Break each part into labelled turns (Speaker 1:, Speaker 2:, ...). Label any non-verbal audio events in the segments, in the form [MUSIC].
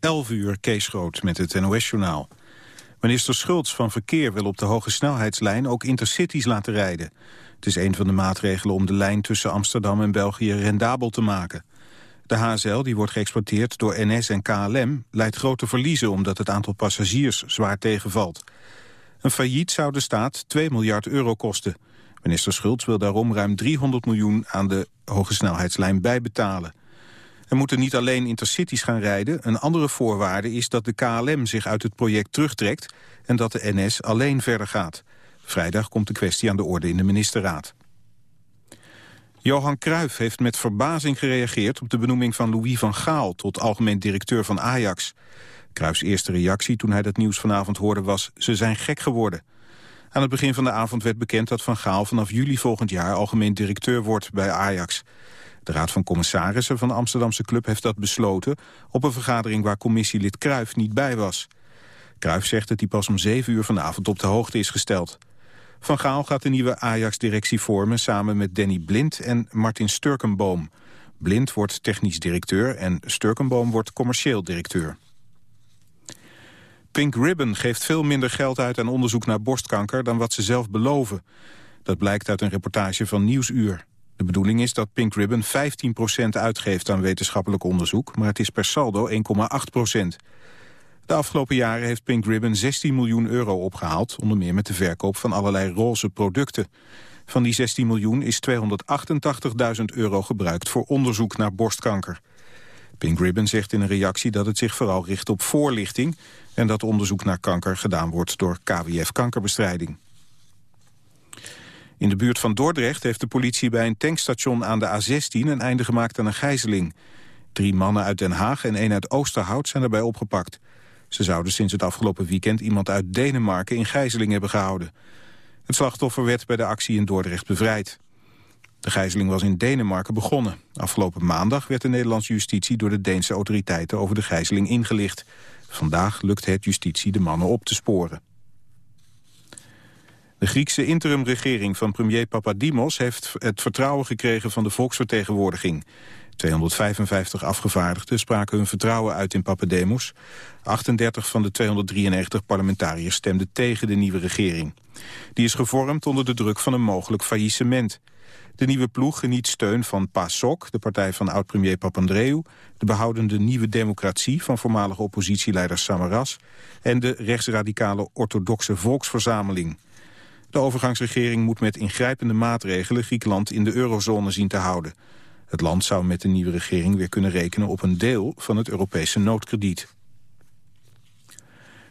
Speaker 1: 11 uur, Kees Groot met het NOS-journaal. Minister Schultz van Verkeer wil op de hoge snelheidslijn ook intercities laten rijden. Het is een van de maatregelen om de lijn tussen Amsterdam en België rendabel te maken. De HSL, die wordt geëxploiteerd door NS en KLM, leidt grote verliezen omdat het aantal passagiers zwaar tegenvalt. Een failliet zou de staat 2 miljard euro kosten. Minister Schultz wil daarom ruim 300 miljoen aan de hoge snelheidslijn bijbetalen. Er moeten niet alleen intercities gaan rijden. Een andere voorwaarde is dat de KLM zich uit het project terugtrekt... en dat de NS alleen verder gaat. Vrijdag komt de kwestie aan de orde in de ministerraad. Johan Cruijff heeft met verbazing gereageerd op de benoeming van Louis van Gaal... tot algemeen directeur van Ajax. Cruijffs eerste reactie toen hij dat nieuws vanavond hoorde was... ze zijn gek geworden. Aan het begin van de avond werd bekend dat Van Gaal vanaf juli volgend jaar... algemeen directeur wordt bij Ajax. De Raad van Commissarissen van de Amsterdamse club heeft dat besloten... op een vergadering waar commissielid Kruijf niet bij was. Kruijf zegt dat hij pas om zeven uur vanavond op de hoogte is gesteld. Van Gaal gaat de nieuwe Ajax-directie vormen... samen met Danny Blind en Martin Sturkenboom. Blind wordt technisch directeur en Sturkenboom wordt commercieel directeur. Pink Ribbon geeft veel minder geld uit aan onderzoek naar borstkanker... dan wat ze zelf beloven. Dat blijkt uit een reportage van Nieuwsuur. De bedoeling is dat Pink Ribbon 15% uitgeeft aan wetenschappelijk onderzoek... maar het is per saldo 1,8%. De afgelopen jaren heeft Pink Ribbon 16 miljoen euro opgehaald... onder meer met de verkoop van allerlei roze producten. Van die 16 miljoen is 288.000 euro gebruikt voor onderzoek naar borstkanker. Pink Ribbon zegt in een reactie dat het zich vooral richt op voorlichting... en dat onderzoek naar kanker gedaan wordt door KWF Kankerbestrijding. In de buurt van Dordrecht heeft de politie bij een tankstation aan de A16 een einde gemaakt aan een gijzeling. Drie mannen uit Den Haag en één uit Oosterhout zijn erbij opgepakt. Ze zouden sinds het afgelopen weekend iemand uit Denemarken in gijzeling hebben gehouden. Het slachtoffer werd bij de actie in Dordrecht bevrijd. De gijzeling was in Denemarken begonnen. Afgelopen maandag werd de Nederlandse justitie door de Deense autoriteiten over de gijzeling ingelicht. Vandaag lukt het justitie de mannen op te sporen. De Griekse interimregering van premier Papadimos heeft het vertrouwen gekregen van de volksvertegenwoordiging. 255 afgevaardigden spraken hun vertrouwen uit in Papademos. 38 van de 293 parlementariërs stemden tegen de nieuwe regering. Die is gevormd onder de druk van een mogelijk faillissement. De nieuwe ploeg geniet steun van PASOK, de partij van oud-premier Papandreou... de behoudende Nieuwe Democratie van voormalige oppositieleider Samaras... en de rechtsradicale orthodoxe Volksverzameling. De overgangsregering moet met ingrijpende maatregelen Griekenland in de eurozone zien te houden. Het land zou met de nieuwe regering weer kunnen rekenen op een deel van het Europese noodkrediet.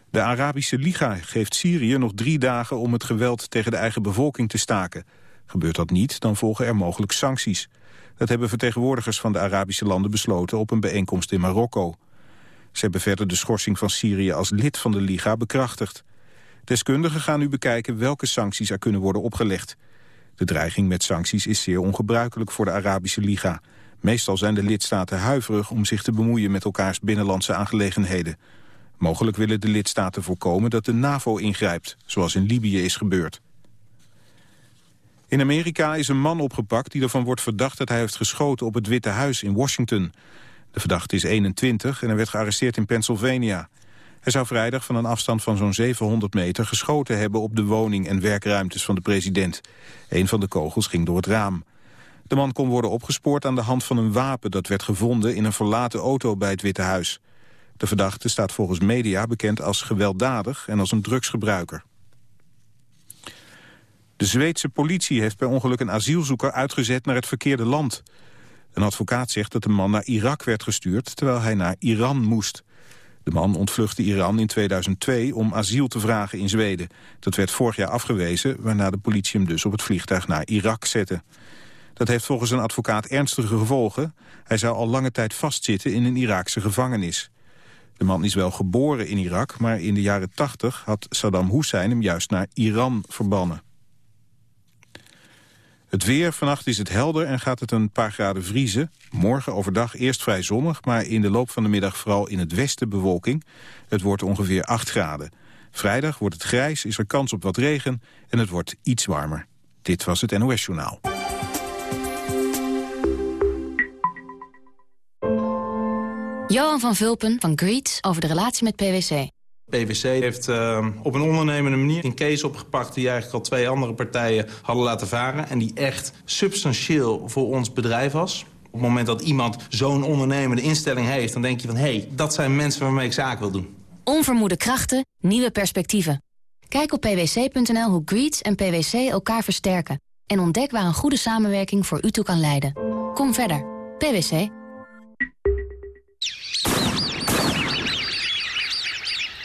Speaker 1: De Arabische Liga geeft Syrië nog drie dagen om het geweld tegen de eigen bevolking te staken. Gebeurt dat niet, dan volgen er mogelijk sancties. Dat hebben vertegenwoordigers van de Arabische landen besloten op een bijeenkomst in Marokko. Ze hebben verder de schorsing van Syrië als lid van de Liga bekrachtigd. Deskundigen gaan nu bekijken welke sancties er kunnen worden opgelegd. De dreiging met sancties is zeer ongebruikelijk voor de Arabische Liga. Meestal zijn de lidstaten huiverig om zich te bemoeien met elkaars binnenlandse aangelegenheden. Mogelijk willen de lidstaten voorkomen dat de NAVO ingrijpt, zoals in Libië is gebeurd. In Amerika is een man opgepakt die ervan wordt verdacht dat hij heeft geschoten op het Witte Huis in Washington. De verdachte is 21 en hij werd gearresteerd in Pennsylvania. Hij zou vrijdag van een afstand van zo'n 700 meter geschoten hebben op de woning en werkruimtes van de president. Een van de kogels ging door het raam. De man kon worden opgespoord aan de hand van een wapen dat werd gevonden in een verlaten auto bij het Witte Huis. De verdachte staat volgens media bekend als gewelddadig en als een drugsgebruiker. De Zweedse politie heeft per ongeluk een asielzoeker uitgezet naar het verkeerde land. Een advocaat zegt dat de man naar Irak werd gestuurd terwijl hij naar Iran moest. De man ontvluchtte Iran in 2002 om asiel te vragen in Zweden. Dat werd vorig jaar afgewezen, waarna de politie hem dus op het vliegtuig naar Irak zette. Dat heeft volgens een advocaat ernstige gevolgen. Hij zou al lange tijd vastzitten in een Iraakse gevangenis. De man is wel geboren in Irak, maar in de jaren 80 had Saddam Hussein hem juist naar Iran verbannen. Het weer, vannacht is het helder en gaat het een paar graden vriezen. Morgen overdag eerst vrij zonnig, maar in de loop van de middag vooral in het westen bewolking. Het wordt ongeveer 8 graden. Vrijdag wordt het grijs, is er kans op wat regen en het wordt iets warmer. Dit was het NOS Journaal.
Speaker 2: Johan van Vulpen van Greets over de relatie met PwC.
Speaker 3: PwC heeft uh, op een ondernemende manier een case opgepakt... die eigenlijk al twee andere partijen hadden laten varen... en die echt substantieel voor ons bedrijf was. Op het moment dat iemand zo'n ondernemende instelling heeft... dan denk je van, hé, hey, dat zijn mensen waarmee ik zaak wil doen.
Speaker 2: Onvermoede krachten, nieuwe perspectieven. Kijk op pwc.nl hoe Greets en PwC elkaar versterken. En ontdek waar een goede samenwerking voor u toe kan leiden. Kom verder. PwC.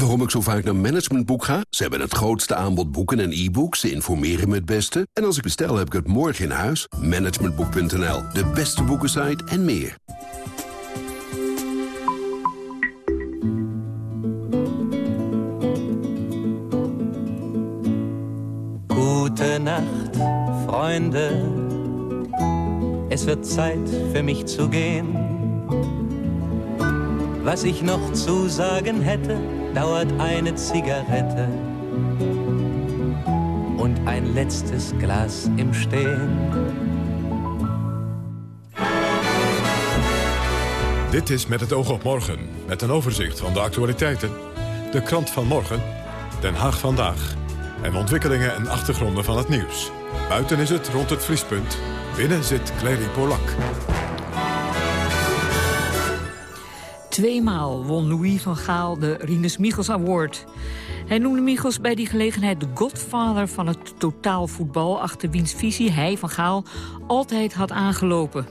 Speaker 4: Waarom ik zo vaak naar Managementboek ga? Ze hebben het grootste aanbod boeken en e-books. Ze informeren me het beste. En als ik bestel, heb ik het morgen in huis. Managementboek.nl, de beste boekensite en meer.
Speaker 5: Nacht, Freunde. Es wird Zeit für mich zu gehen. Was ich noch zu sagen hätte, dauert eine Zigarette und ein letztes Glas im Stehen.
Speaker 6: Dit is Met het oog op morgen, met een overzicht van de actualiteiten. De krant van morgen, Den Haag vandaag. En ontwikkelingen en achtergronden van het nieuws. Buiten is het rond het vriespunt. Binnen zit Clary Polak.
Speaker 7: Tweemaal won Louis van Gaal de Rinus Michels Award. Hij noemde Michels bij die gelegenheid de godfather van het totaalvoetbal... achter wiens visie hij, van Gaal, altijd had aangelopen.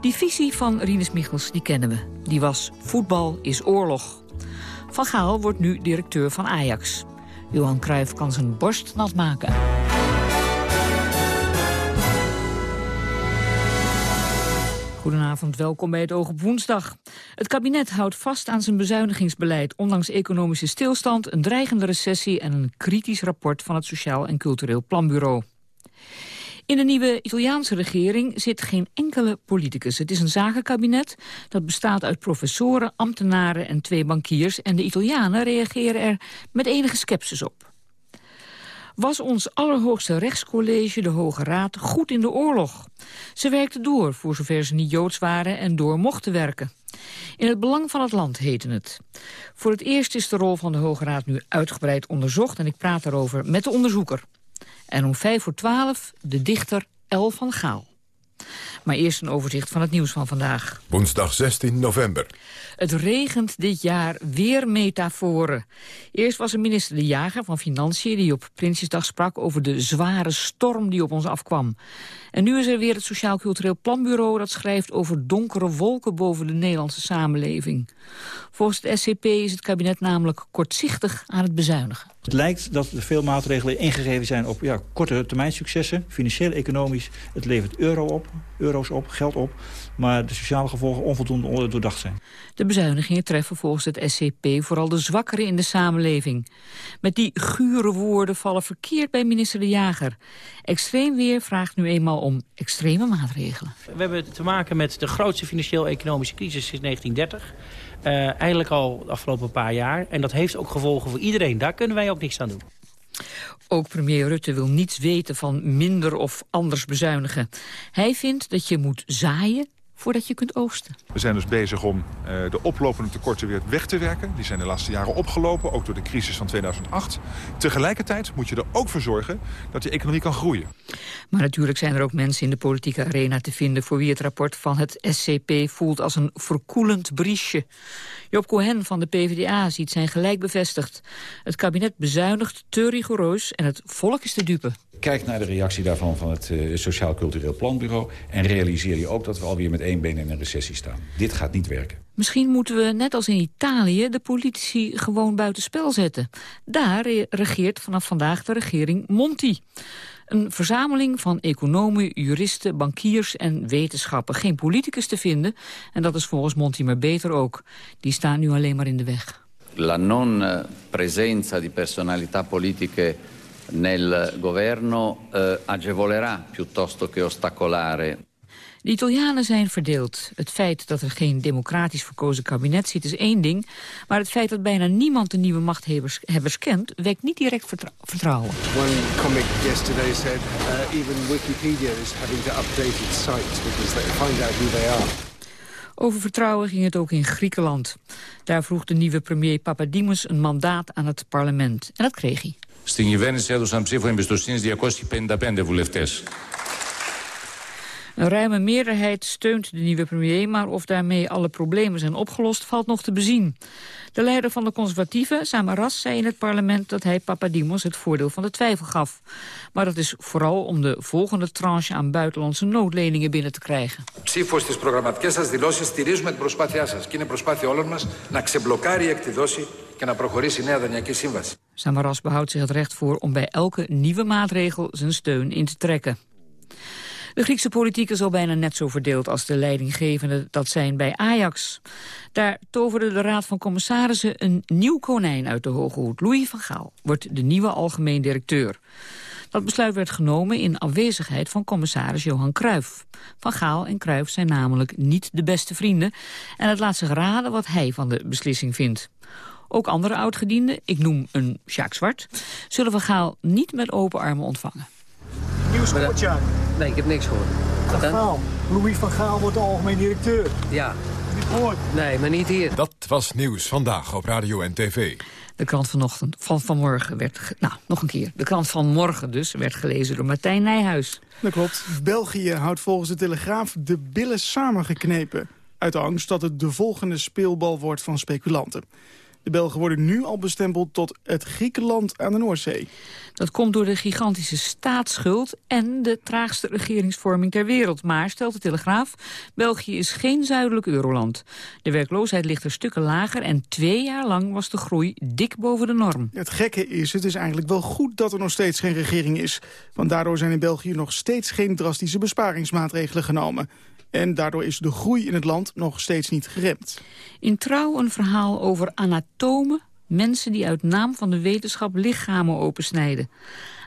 Speaker 7: Die visie van Rinus Michels, die kennen we. Die was voetbal is oorlog. Van Gaal wordt nu directeur van Ajax. Johan Cruijff kan zijn borst nat maken. Goedenavond, welkom bij het Oog op Woensdag. Het kabinet houdt vast aan zijn bezuinigingsbeleid... ondanks economische stilstand, een dreigende recessie... en een kritisch rapport van het Sociaal en Cultureel Planbureau. In de nieuwe Italiaanse regering zit geen enkele politicus. Het is een zakenkabinet dat bestaat uit professoren, ambtenaren en twee bankiers... en de Italianen reageren er met enige sceptisch op was ons allerhoogste rechtscollege, de Hoge Raad, goed in de oorlog. Ze werkte door, voor zover ze niet Joods waren en door mochten werken. In het belang van het land heette het. Voor het eerst is de rol van de Hoge Raad nu uitgebreid onderzocht... en ik praat daarover met de onderzoeker. En om vijf voor twaalf de dichter El van Gaal. Maar eerst een overzicht van het nieuws van vandaag.
Speaker 6: Woensdag 16 november.
Speaker 7: Het regent dit jaar weer metaforen. Eerst was er minister De Jager van Financiën... die op Prinsjesdag sprak over de zware storm die op ons afkwam. En nu is er weer het Sociaal Cultureel Planbureau... dat schrijft over donkere wolken boven de Nederlandse samenleving. Volgens de SCP is het kabinet namelijk kortzichtig aan het bezuinigen.
Speaker 8: Het lijkt dat er veel maatregelen ingegeven zijn op ja, korte termijn successen. Financieel, economisch. Het levert euro op, euro's op, geld op. Maar de sociale gevolgen onvoldoende doordacht zijn.
Speaker 7: De bezuinigingen treffen volgens het SCP vooral de zwakkeren in de samenleving. Met die gure woorden vallen verkeerd bij minister De Jager. Extreem weer vraagt nu eenmaal om extreme maatregelen.
Speaker 9: We hebben te maken met de grootste financieel-economische crisis sinds 1930. Uh, eigenlijk al de afgelopen paar jaar. En dat heeft ook gevolgen voor iedereen. Daar kunnen wij ook niks aan doen.
Speaker 7: Ook premier Rutte wil niets weten van minder of anders bezuinigen. Hij vindt dat je moet zaaien voordat je kunt oogsten.
Speaker 10: We zijn dus bezig om uh, de oplopende tekorten weer weg te werken. Die zijn de laatste jaren opgelopen, ook door de crisis van 2008. Tegelijkertijd moet je er ook voor zorgen dat die economie kan groeien.
Speaker 7: Maar natuurlijk zijn er ook mensen in de politieke arena te vinden... voor wie het rapport van het SCP voelt als een verkoelend briesje. Job Cohen van de PvdA ziet zijn gelijk bevestigd. Het kabinet bezuinigt te rigoureus en het volk is de dupe.
Speaker 11: Kijk naar de reactie daarvan van het uh, Sociaal Cultureel Planbureau... en realiseer je ook dat we alweer met één been in een recessie staan. Dit gaat niet werken.
Speaker 7: Misschien moeten we, net als in Italië, de politici gewoon buitenspel zetten. Daar regeert vanaf vandaag de regering Monti. Een verzameling van economen, juristen, bankiers en wetenschappen. Geen politicus te vinden, en dat is volgens Monti maar beter ook. Die staan nu alleen maar in de weg.
Speaker 12: La non presenza di personalità politiche nel governo eh, agevolerà piuttosto che ostacolare
Speaker 7: de Italianen zijn verdeeld. Het feit dat er geen democratisch verkozen kabinet zit is één ding... maar het feit dat bijna niemand de nieuwe machthebbers kent... wekt niet direct vertrouwen.
Speaker 13: One comic yesterday said uh, even Wikipedia is having to update its site... because they find out who they are.
Speaker 7: Over vertrouwen ging het ook in Griekenland. Daar vroeg de nieuwe premier Papadimos een mandaat aan het parlement. En dat kreeg hij.
Speaker 14: Στην κυβέρνηση έδωσαν ψήφο εμπιστοσύνης 255 βουλευτές.
Speaker 7: Een ruime meerderheid steunt de nieuwe premier... maar of daarmee alle problemen zijn opgelost, valt nog te bezien. De leider van de conservatieven, Samaras, zei in het parlement... dat hij Papadimos het voordeel van de twijfel gaf. Maar dat is vooral om de volgende tranche aan buitenlandse noodleningen binnen te krijgen.
Speaker 15: Ψήφο στις προγραμματικές σας δηλώσεις στηρίζουμε την προσπάθειά σας και είναι προσπάθεια όλων μας να ξεμπλοκάρει η εκδηλώση και να προχωρήσει η νέα δανειακή σύμβαση.
Speaker 7: Samaras behoudt zich het recht voor om bij elke nieuwe maatregel zijn steun in te trekken. De Griekse politiek is al bijna net zo verdeeld als de leidinggevenden dat zijn bij Ajax. Daar toverde de Raad van Commissarissen een nieuw konijn uit de hoge hoed. Louis van Gaal wordt de nieuwe algemeen directeur. Dat besluit werd genomen in afwezigheid van commissaris Johan Cruijff. Van Gaal en Cruijff zijn namelijk niet de beste vrienden... en het laat zich raden wat hij van de beslissing vindt. Ook andere oudgedienden, ik noem een Jacques Zwart... zullen Van Gaal niet met open armen ontvangen.
Speaker 16: Nieuws gehoord,
Speaker 9: Nee, ik heb niks gehoord.
Speaker 16: Van Gaal. Louis van Gaal wordt de algemeen directeur.
Speaker 9: Ja.
Speaker 16: Niet gehoord?
Speaker 9: Nee, maar niet hier.
Speaker 6: Dat was nieuws vandaag op radio en tv.
Speaker 7: De krant vanochtend, van vanmorgen werd... Nou, nog een keer. De krant van morgen dus werd gelezen door Martijn Nijhuis.
Speaker 17: Dat klopt. België houdt volgens de Telegraaf de billen samengeknepen. Uit angst dat het de volgende speelbal wordt van speculanten. De Belgen worden nu al bestempeld tot het Griekenland aan de Noordzee.
Speaker 7: Dat komt door de gigantische staatsschuld en de traagste regeringsvorming ter wereld. Maar, stelt de Telegraaf, België is geen zuidelijk euroland. De werkloosheid ligt er stukken lager en twee jaar lang was de groei dik boven de norm.
Speaker 17: Het gekke is, het is eigenlijk wel goed dat er nog steeds geen regering is. Want daardoor zijn in België nog steeds geen drastische besparingsmaatregelen genomen. En daardoor is de groei in het land nog steeds niet geremd.
Speaker 7: In Trouw een verhaal over anatomen, mensen die uit naam van de wetenschap lichamen opensnijden.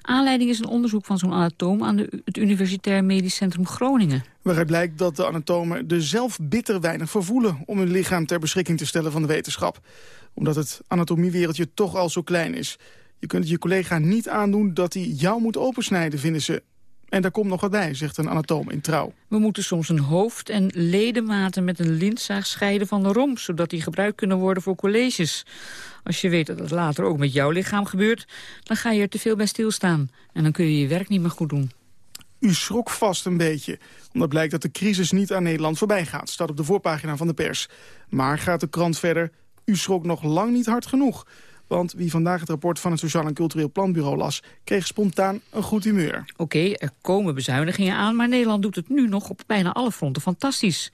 Speaker 7: Aanleiding is een onderzoek van zo'n anatoom aan de, het Universitair Medisch Centrum Groningen.
Speaker 17: Waaruit blijkt dat de anatomen er zelf bitter weinig voor voelen... om hun lichaam ter beschikking te stellen van de wetenschap. Omdat het anatomiewereldje toch al zo klein is. Je kunt het je collega niet aandoen dat hij jou moet opensnijden, vinden ze. En daar komt nog wat bij, zegt een anatoom in Trouw.
Speaker 7: We moeten soms een hoofd en ledematen met een lintzaag scheiden van de romp... zodat die gebruikt kunnen worden voor colleges. Als je weet dat het later ook met jouw lichaam gebeurt... dan ga je er te veel bij stilstaan. En dan kun je je werk niet meer goed doen.
Speaker 17: U schrok vast een beetje, omdat blijkt dat de crisis niet aan Nederland voorbij gaat. Staat op de voorpagina van de pers. Maar gaat de krant verder, u schrok nog lang niet hard genoeg. Want wie vandaag het rapport van het Sociaal en Cultureel Planbureau las... kreeg spontaan een goed humeur.
Speaker 7: Oké, er komen bezuinigingen aan, maar Nederland doet het nu nog op bijna alle fronten fantastisch.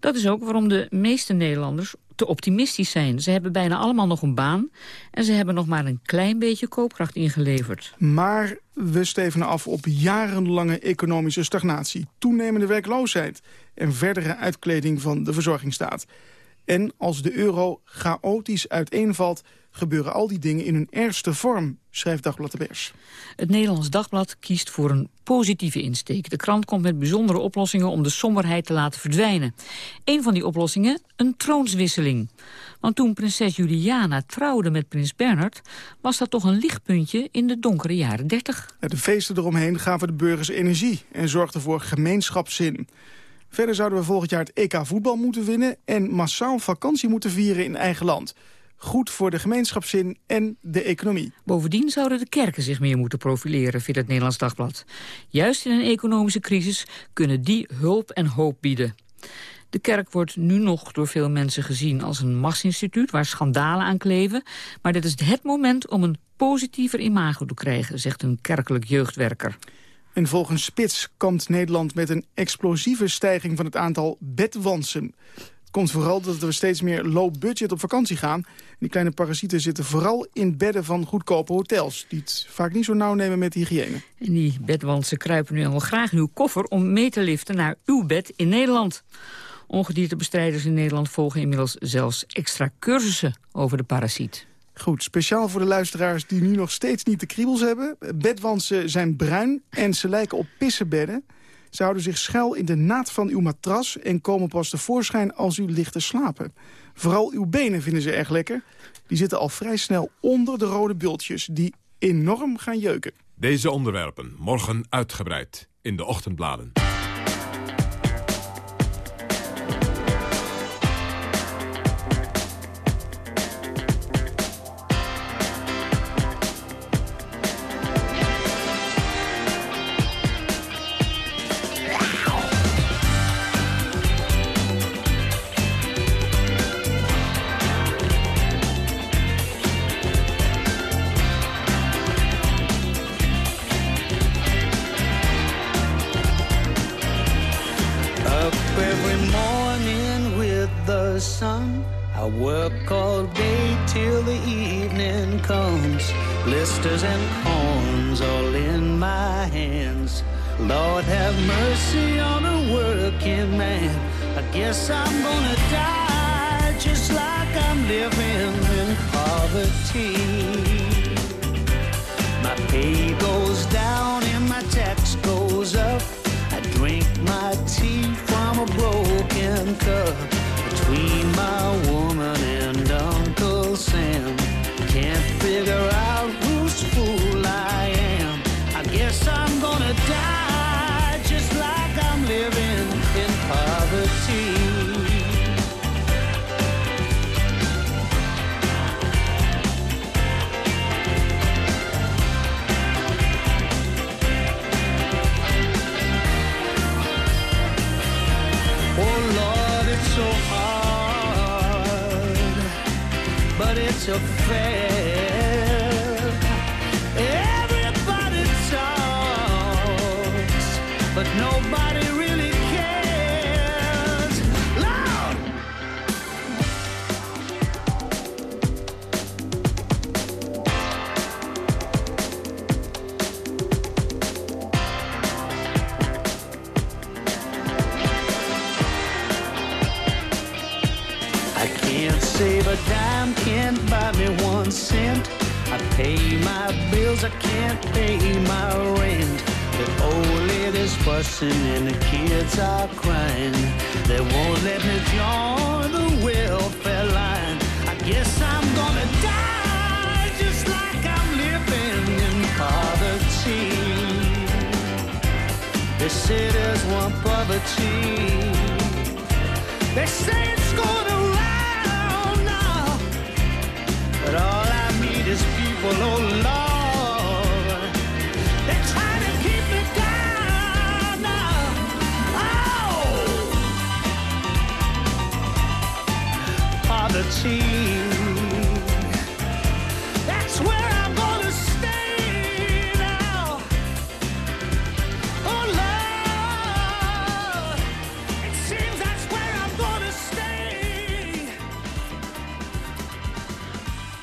Speaker 7: Dat is ook waarom de meeste Nederlanders te optimistisch zijn. Ze hebben bijna allemaal nog een baan en ze hebben nog maar een klein beetje koopkracht ingeleverd.
Speaker 17: Maar we stevenen af op jarenlange economische stagnatie, toenemende werkloosheid en verdere uitkleding van de verzorgingsstaat. En als de euro chaotisch uiteenvalt gebeuren al die dingen in hun ergste vorm, schrijft Dagblad de Pers.
Speaker 7: Het Nederlands Dagblad kiest voor een positieve insteek. De krant komt met bijzondere oplossingen om de somberheid te laten verdwijnen. Een van die oplossingen, een troonswisseling. Want toen prinses Juliana trouwde met prins Bernard... was dat toch een lichtpuntje in de donkere jaren 30.
Speaker 17: De feesten eromheen gaven de burgers energie en zorgden voor gemeenschapszin. Verder zouden we volgend jaar het EK voetbal moeten winnen... en massaal vakantie moeten vieren in eigen land goed voor de gemeenschapszin en de economie.
Speaker 7: Bovendien zouden de kerken zich meer moeten profileren, vindt het Nederlands Dagblad. Juist in een economische crisis kunnen die hulp en hoop bieden. De kerk wordt nu nog door veel mensen gezien als een machtsinstituut... waar schandalen aan kleven. Maar dit is het moment om een positiever imago te krijgen... zegt een kerkelijk jeugdwerker.
Speaker 17: En volgens Spits komt Nederland met een explosieve stijging van het aantal bedwansen komt vooral dat we steeds meer low budget op vakantie gaan. die kleine parasieten zitten vooral in bedden van goedkope hotels... die het vaak niet zo nauw nemen met hygiëne.
Speaker 7: En die bedwantsen kruipen nu al graag in uw koffer... om mee te liften naar uw bed in Nederland. Ongediertebestrijders in Nederland volgen inmiddels zelfs extra cursussen over de parasiet.
Speaker 17: Goed, speciaal voor de luisteraars die nu nog steeds niet de kriebels hebben. Bedwansen zijn bruin en ze lijken op pissenbedden. Ze houden zich schuil in de naad van uw matras... en komen pas tevoorschijn als u ligt te slapen. Vooral uw benen vinden ze erg lekker. Die zitten al vrij snel onder de rode bultjes... die enorm gaan jeuken.
Speaker 6: Deze onderwerpen morgen uitgebreid in de ochtendbladen.
Speaker 18: But it's a fair. Everybody talks, but nobody can't buy me one cent. I pay my bills, I can't pay my rent. The old lady's fussing and the kids are crying. They won't let me join the welfare line. I guess I'm gonna die just like I'm living in poverty. They say there's one poverty. They say it's going oh to keep down now. Oh! Poverty. That's where. Oh. It that's where.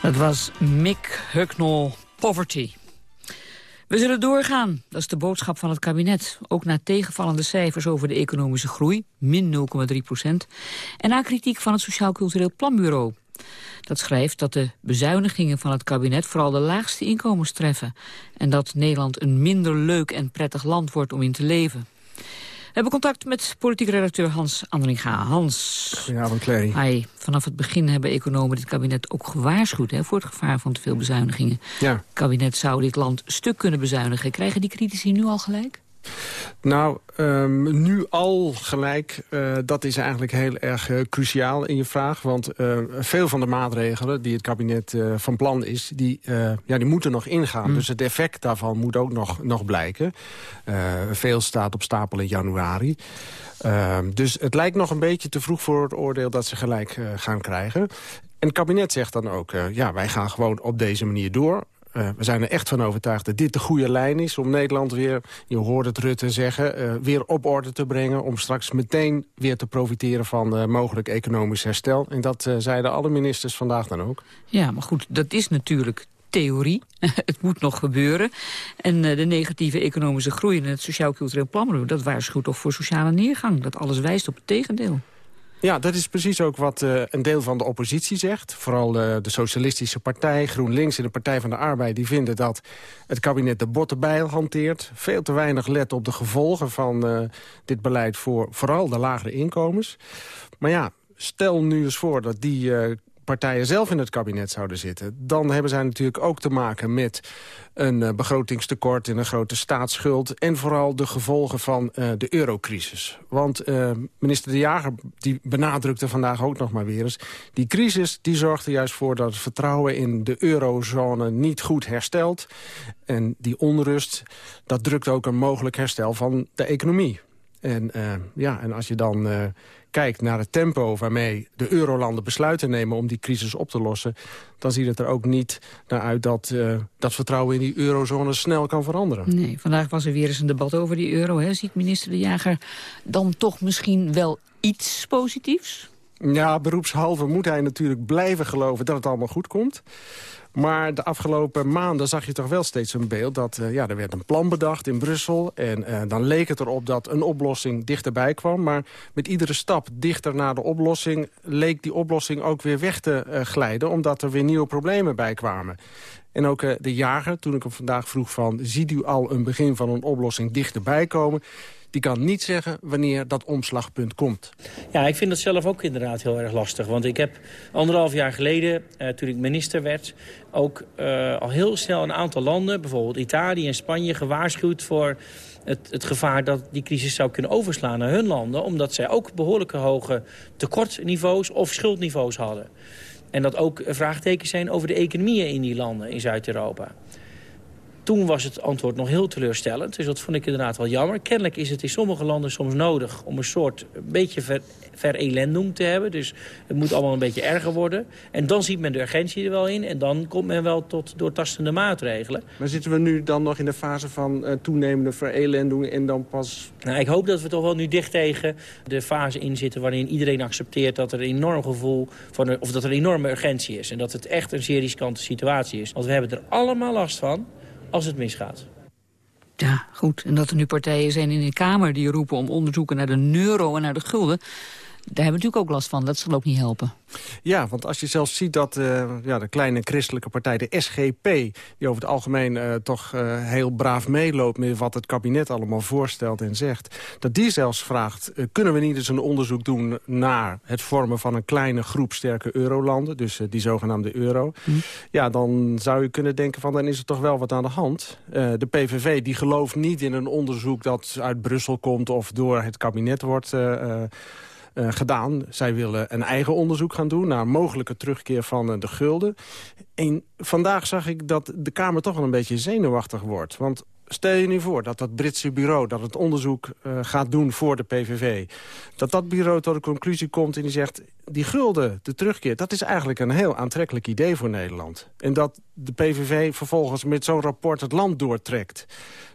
Speaker 7: Dat was Mick Hucknall, Poverty. We zullen doorgaan, dat is de boodschap van het kabinet. Ook na tegenvallende cijfers over de economische groei, min 0,3 procent. En na kritiek van het Sociaal Cultureel Planbureau. Dat schrijft dat de bezuinigingen van het kabinet vooral de laagste inkomens treffen. En dat Nederland een minder leuk en prettig land wordt om in te leven. We hebben contact met politiek redacteur Hans Andringa. Hans.
Speaker 19: Goedenavond, Clary.
Speaker 7: Hi. Vanaf het begin hebben economen dit kabinet ook gewaarschuwd... Hè, voor het gevaar van te veel bezuinigingen.
Speaker 19: Ja.
Speaker 7: Het kabinet zou dit land stuk kunnen bezuinigen. Krijgen die critici nu al gelijk?
Speaker 19: Nou, ehm, nu al gelijk, eh, dat is eigenlijk heel erg eh, cruciaal in je vraag. Want eh, veel van de maatregelen die het kabinet van plan is... die, ja, die moeten nog ingaan.
Speaker 7: Mm.
Speaker 19: Dus het effect daarvan moet ook nog, nog blijken. Veel staat op stapel in januari. Ehm, dus het lijkt nog een beetje te vroeg voor het oordeel dat ze gelijk gaan krijgen. En het kabinet zegt dan ook, ja, wij gaan gewoon op deze manier door. Eh, we zijn er echt van overtuigd dat dit de goede lijn is... om Nederland weer, je hoort het Rutte zeggen... eh, weer op orde te brengen... om straks meteen weer te profiteren van eh, mogelijk economisch herstel. En dat zeiden alle ministers vandaag dan ook.
Speaker 7: Ja, maar goed, dat is natuurlijk theorie. [LAUGHS] het moet nog gebeuren. En de negatieve economische groei in het Sociaal Cultureel Planbureau... dat waarschuwt toch voor sociale neergang. Dat alles wijst op het tegendeel.
Speaker 19: Ja, dat is precies ook wat uh, een deel van de oppositie zegt. Vooral uh, de Socialistische Partij, GroenLinks en de Partij van de Arbeid... die vinden dat het kabinet de bottenbijl hanteert. Veel te weinig let op de gevolgen van uh, dit beleid... voor vooral de lagere inkomens. Maar ja, stel nu eens voor dat die partijen zelf in het kabinet zouden zitten... dan hebben zij natuurlijk ook te maken met een uh, begrotingstekort... en een grote staatsschuld en vooral de gevolgen van uh, de eurocrisis. Want uh, minister De Jager die benadrukte vandaag ook nog maar weer eens... die crisis die zorgt er juist voor dat het vertrouwen in de eurozone niet goed herstelt. En die onrust, dat drukt ook een mogelijk herstel van de economie. En, ja, en als je dan kijkt naar het tempo waarmee de eurolanden besluiten nemen om die crisis op te lossen, dan ziet het er ook niet naar uit dat uh, dat vertrouwen in die eurozone snel kan veranderen.
Speaker 7: Nee, vandaag was er weer eens een debat over die euro. Hè. Ziet minister De Jager dan toch misschien wel iets positiefs?
Speaker 19: Ja, beroepshalve moet hij natuurlijk blijven geloven dat het allemaal goed komt. Maar de afgelopen maanden zag je toch wel steeds een beeld... dat uh, ja, er werd een plan bedacht in Brussel... en uh, dan leek het erop dat een oplossing dichterbij kwam. Maar met iedere stap dichter naar de oplossing... leek die oplossing ook weer weg te uh, glijden... omdat er weer nieuwe problemen bij kwamen. En ook de jager, toen ik hem vandaag vroeg van... ziet u al een begin van een oplossing dichterbij komen die kan niet zeggen wanneer dat omslagpunt komt.
Speaker 9: Ja, ik vind dat zelf ook inderdaad heel erg lastig. Want ik heb anderhalf jaar geleden, uh, toen ik minister werd... ook uh, al heel snel een aantal landen, bijvoorbeeld Italië en Spanje... gewaarschuwd voor het, het, gevaar dat die crisis zou kunnen overslaan naar hun landen... omdat zij ook behoorlijke hoge tekortniveaus of schuldniveaus hadden. En dat ook vraagtekens zijn over de economieën in die landen in Zuid-Europa. Toen was het antwoord nog heel teleurstellend. Dus dat vond ik inderdaad wel jammer. Kennelijk is het in sommige landen soms nodig om een soort een beetje ver, verelendung te hebben. Dus het moet allemaal een beetje erger worden. En dan ziet men de urgentie er wel in. En dan komt men wel tot doortastende maatregelen.
Speaker 19: Maar zitten we nu dan nog in de fase van uh, toenemende verelendung en dan pas...
Speaker 9: Nou, ik hoop dat we toch wel nu dicht tegen de fase in zitten... waarin iedereen accepteert dat er een enorm gevoel van... of dat er een enorme urgentie is. En dat het echt een zeer riskante situatie is. Want we hebben er allemaal last van als het misgaat.
Speaker 7: Ja, goed. En dat er nu partijen zijn in de Kamer die roepen om onderzoeken naar de euro en naar de gulden daar hebben we natuurlijk ook last van. Dat zal ook niet helpen.
Speaker 19: Ja, want als je zelfs ziet dat uh, ja, de kleine christelijke partij, de SGP... die over het algemeen uh, toch uh, heel braaf meeloopt met wat het kabinet allemaal voorstelt en zegt... dat die zelfs vraagt, kunnen we niet eens een onderzoek doen... naar het vormen van een kleine groep sterke eurolanden, dus die zogenaamde euro... Hm. Ja, dan zou je kunnen denken van dan is er toch wel wat aan de hand. de PVV die gelooft niet in een onderzoek dat uit Brussel komt... of door het kabinet wordt uh, gedaan. Zij willen een eigen onderzoek gaan doen naar mogelijke terugkeer van uh, de gulden. En vandaag zag ik dat de Kamer toch wel een beetje zenuwachtig wordt. Want stel je nu voor dat dat Britse bureau dat het onderzoek uh, gaat doen voor de PVV... dat dat bureau tot de conclusie komt en die zegt... die gulden, de terugkeer, dat is eigenlijk een heel aantrekkelijk idee voor Nederland. En dat de PVV vervolgens met zo'n rapport het land doortrekt.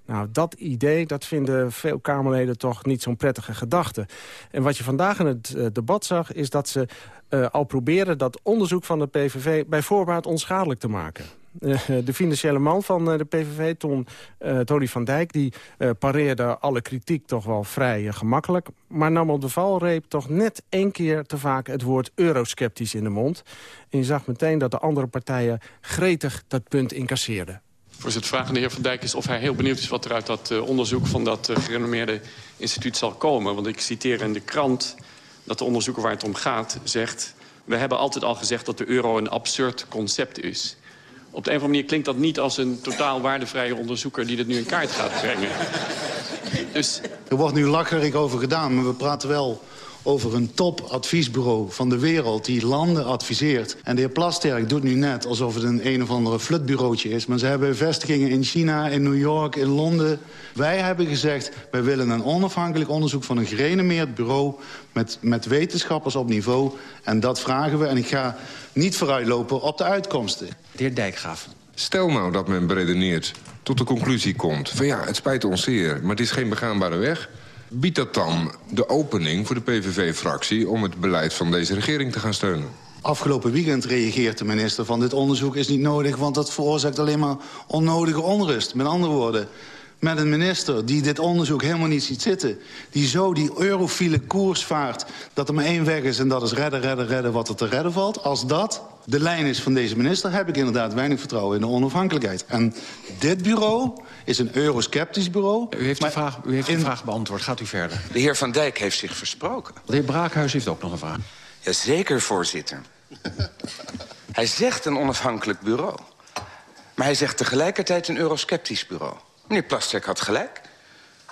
Speaker 19: Nou, dat idee, dat vinden veel Kamerleden toch niet zo'n prettige gedachte. En wat je vandaag in het uh, debat zag, is dat ze uh, al proberen dat onderzoek van de PVV bij voorbaat onschadelijk te maken. Uh, de financiële man van uh, de PVV, Ton, uh, Tony van Dijk... die pareerde alle kritiek toch wel vrij gemakkelijk... maar nam op de valreep toch net één keer te vaak het woord eurosceptisch in de mond. En je zag meteen dat de andere partijen gretig dat punt incasseerden.
Speaker 20: Voorzitter, vraag aan de heer Van Dijk is of hij heel benieuwd is... wat er uit dat uh, onderzoek van dat uh, gerenommeerde instituut zal komen. Want ik citeer in de krant dat de onderzoeker waar het om gaat zegt... we hebben altijd al gezegd dat de euro een absurd concept is. Op de een of andere manier klinkt dat niet als een totaal waardevrije onderzoeker... die dit nu in kaart gaat brengen.
Speaker 21: Dus... Er wordt nu lacherig over gedaan, maar we praten wel over een topadviesbureau van de wereld... die landen adviseert. En de heer Plasterk doet nu net alsof het een een of andere flutbureautje is. Maar ze hebben vestigingen in China, in New York, in Londen. Wij hebben gezegd, wij willen een onafhankelijk onderzoek... van een gerenommeerd bureau met, met wetenschappers op niveau. En dat vragen we. En ik ga niet vooruitlopen op de uitkomsten.
Speaker 22: De heer Dijkgraaf. Stel nou dat men beredeneert tot de conclusie komt... van ja, het spijt ons zeer, maar het is geen begaanbare weg... Biedt dat dan de opening voor de PVV-fractie... om het beleid van deze regering te gaan steunen?
Speaker 21: Afgelopen weekend reageert de minister van dit onderzoek is niet nodig... want dat veroorzaakt alleen maar onnodige onrust. Met andere woorden, met een minister die dit onderzoek helemaal niet ziet zitten. Die zo die eurofiele koers vaart dat er maar één weg is... en dat is redden, redden, redden wat er te redden valt. Als dat de lijn is van deze minister... heb ik inderdaad weinig vertrouwen in de onafhankelijkheid. En dit bureau is een eurosceptisch bureau.
Speaker 23: U heeft, de vraag, u heeft de vraag beantwoord. Gaat u verder.
Speaker 24: De heer Van Dijk heeft zich versproken.
Speaker 23: De heer Braakhuis heeft ook nog een vraag.
Speaker 24: Jazeker, voorzitter. [LAUGHS] hij zegt een onafhankelijk bureau. Maar hij zegt tegelijkertijd een eurosceptisch bureau. Meneer Plasterk had gelijk.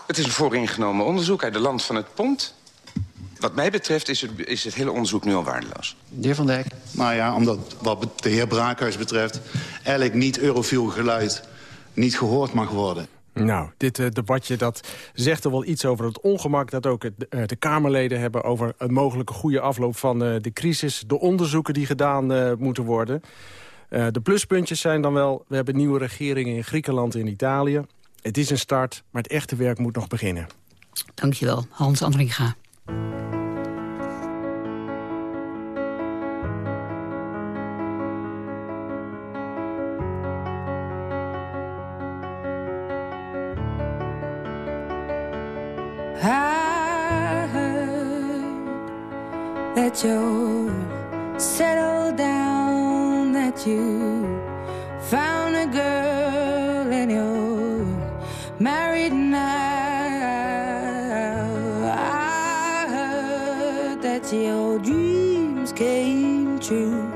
Speaker 24: Het is een vooringenomen onderzoek uit de land van het pond. Wat mij betreft is het, is het hele onderzoek nu al waardeloos.
Speaker 23: De heer Van Dijk.
Speaker 21: Nou ja, omdat wat de heer Braakhuis betreft... eigenlijk niet eurofiel geluid niet gehoord mag worden.
Speaker 19: Nou, dit uh, debatje dat zegt er wel iets over het ongemak... dat ook het, uh, de Kamerleden hebben over een mogelijke goede afloop van uh, de crisis. De onderzoeken die gedaan moeten worden. de pluspuntjes zijn dan wel... we hebben nieuwe regeringen in Griekenland en Italië. Het is een start, maar het echte werk moet nog beginnen.
Speaker 7: Dankjewel, Hans Andringa.
Speaker 25: I heard that you're settled down, that you found a girl and you're married your dreams came true.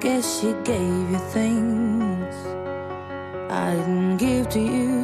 Speaker 25: Guess she gave you things I didn't give to you.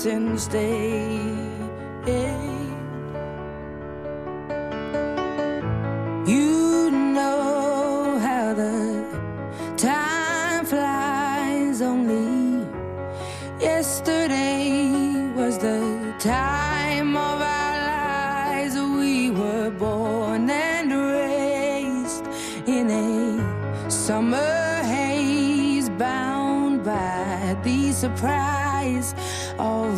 Speaker 25: since day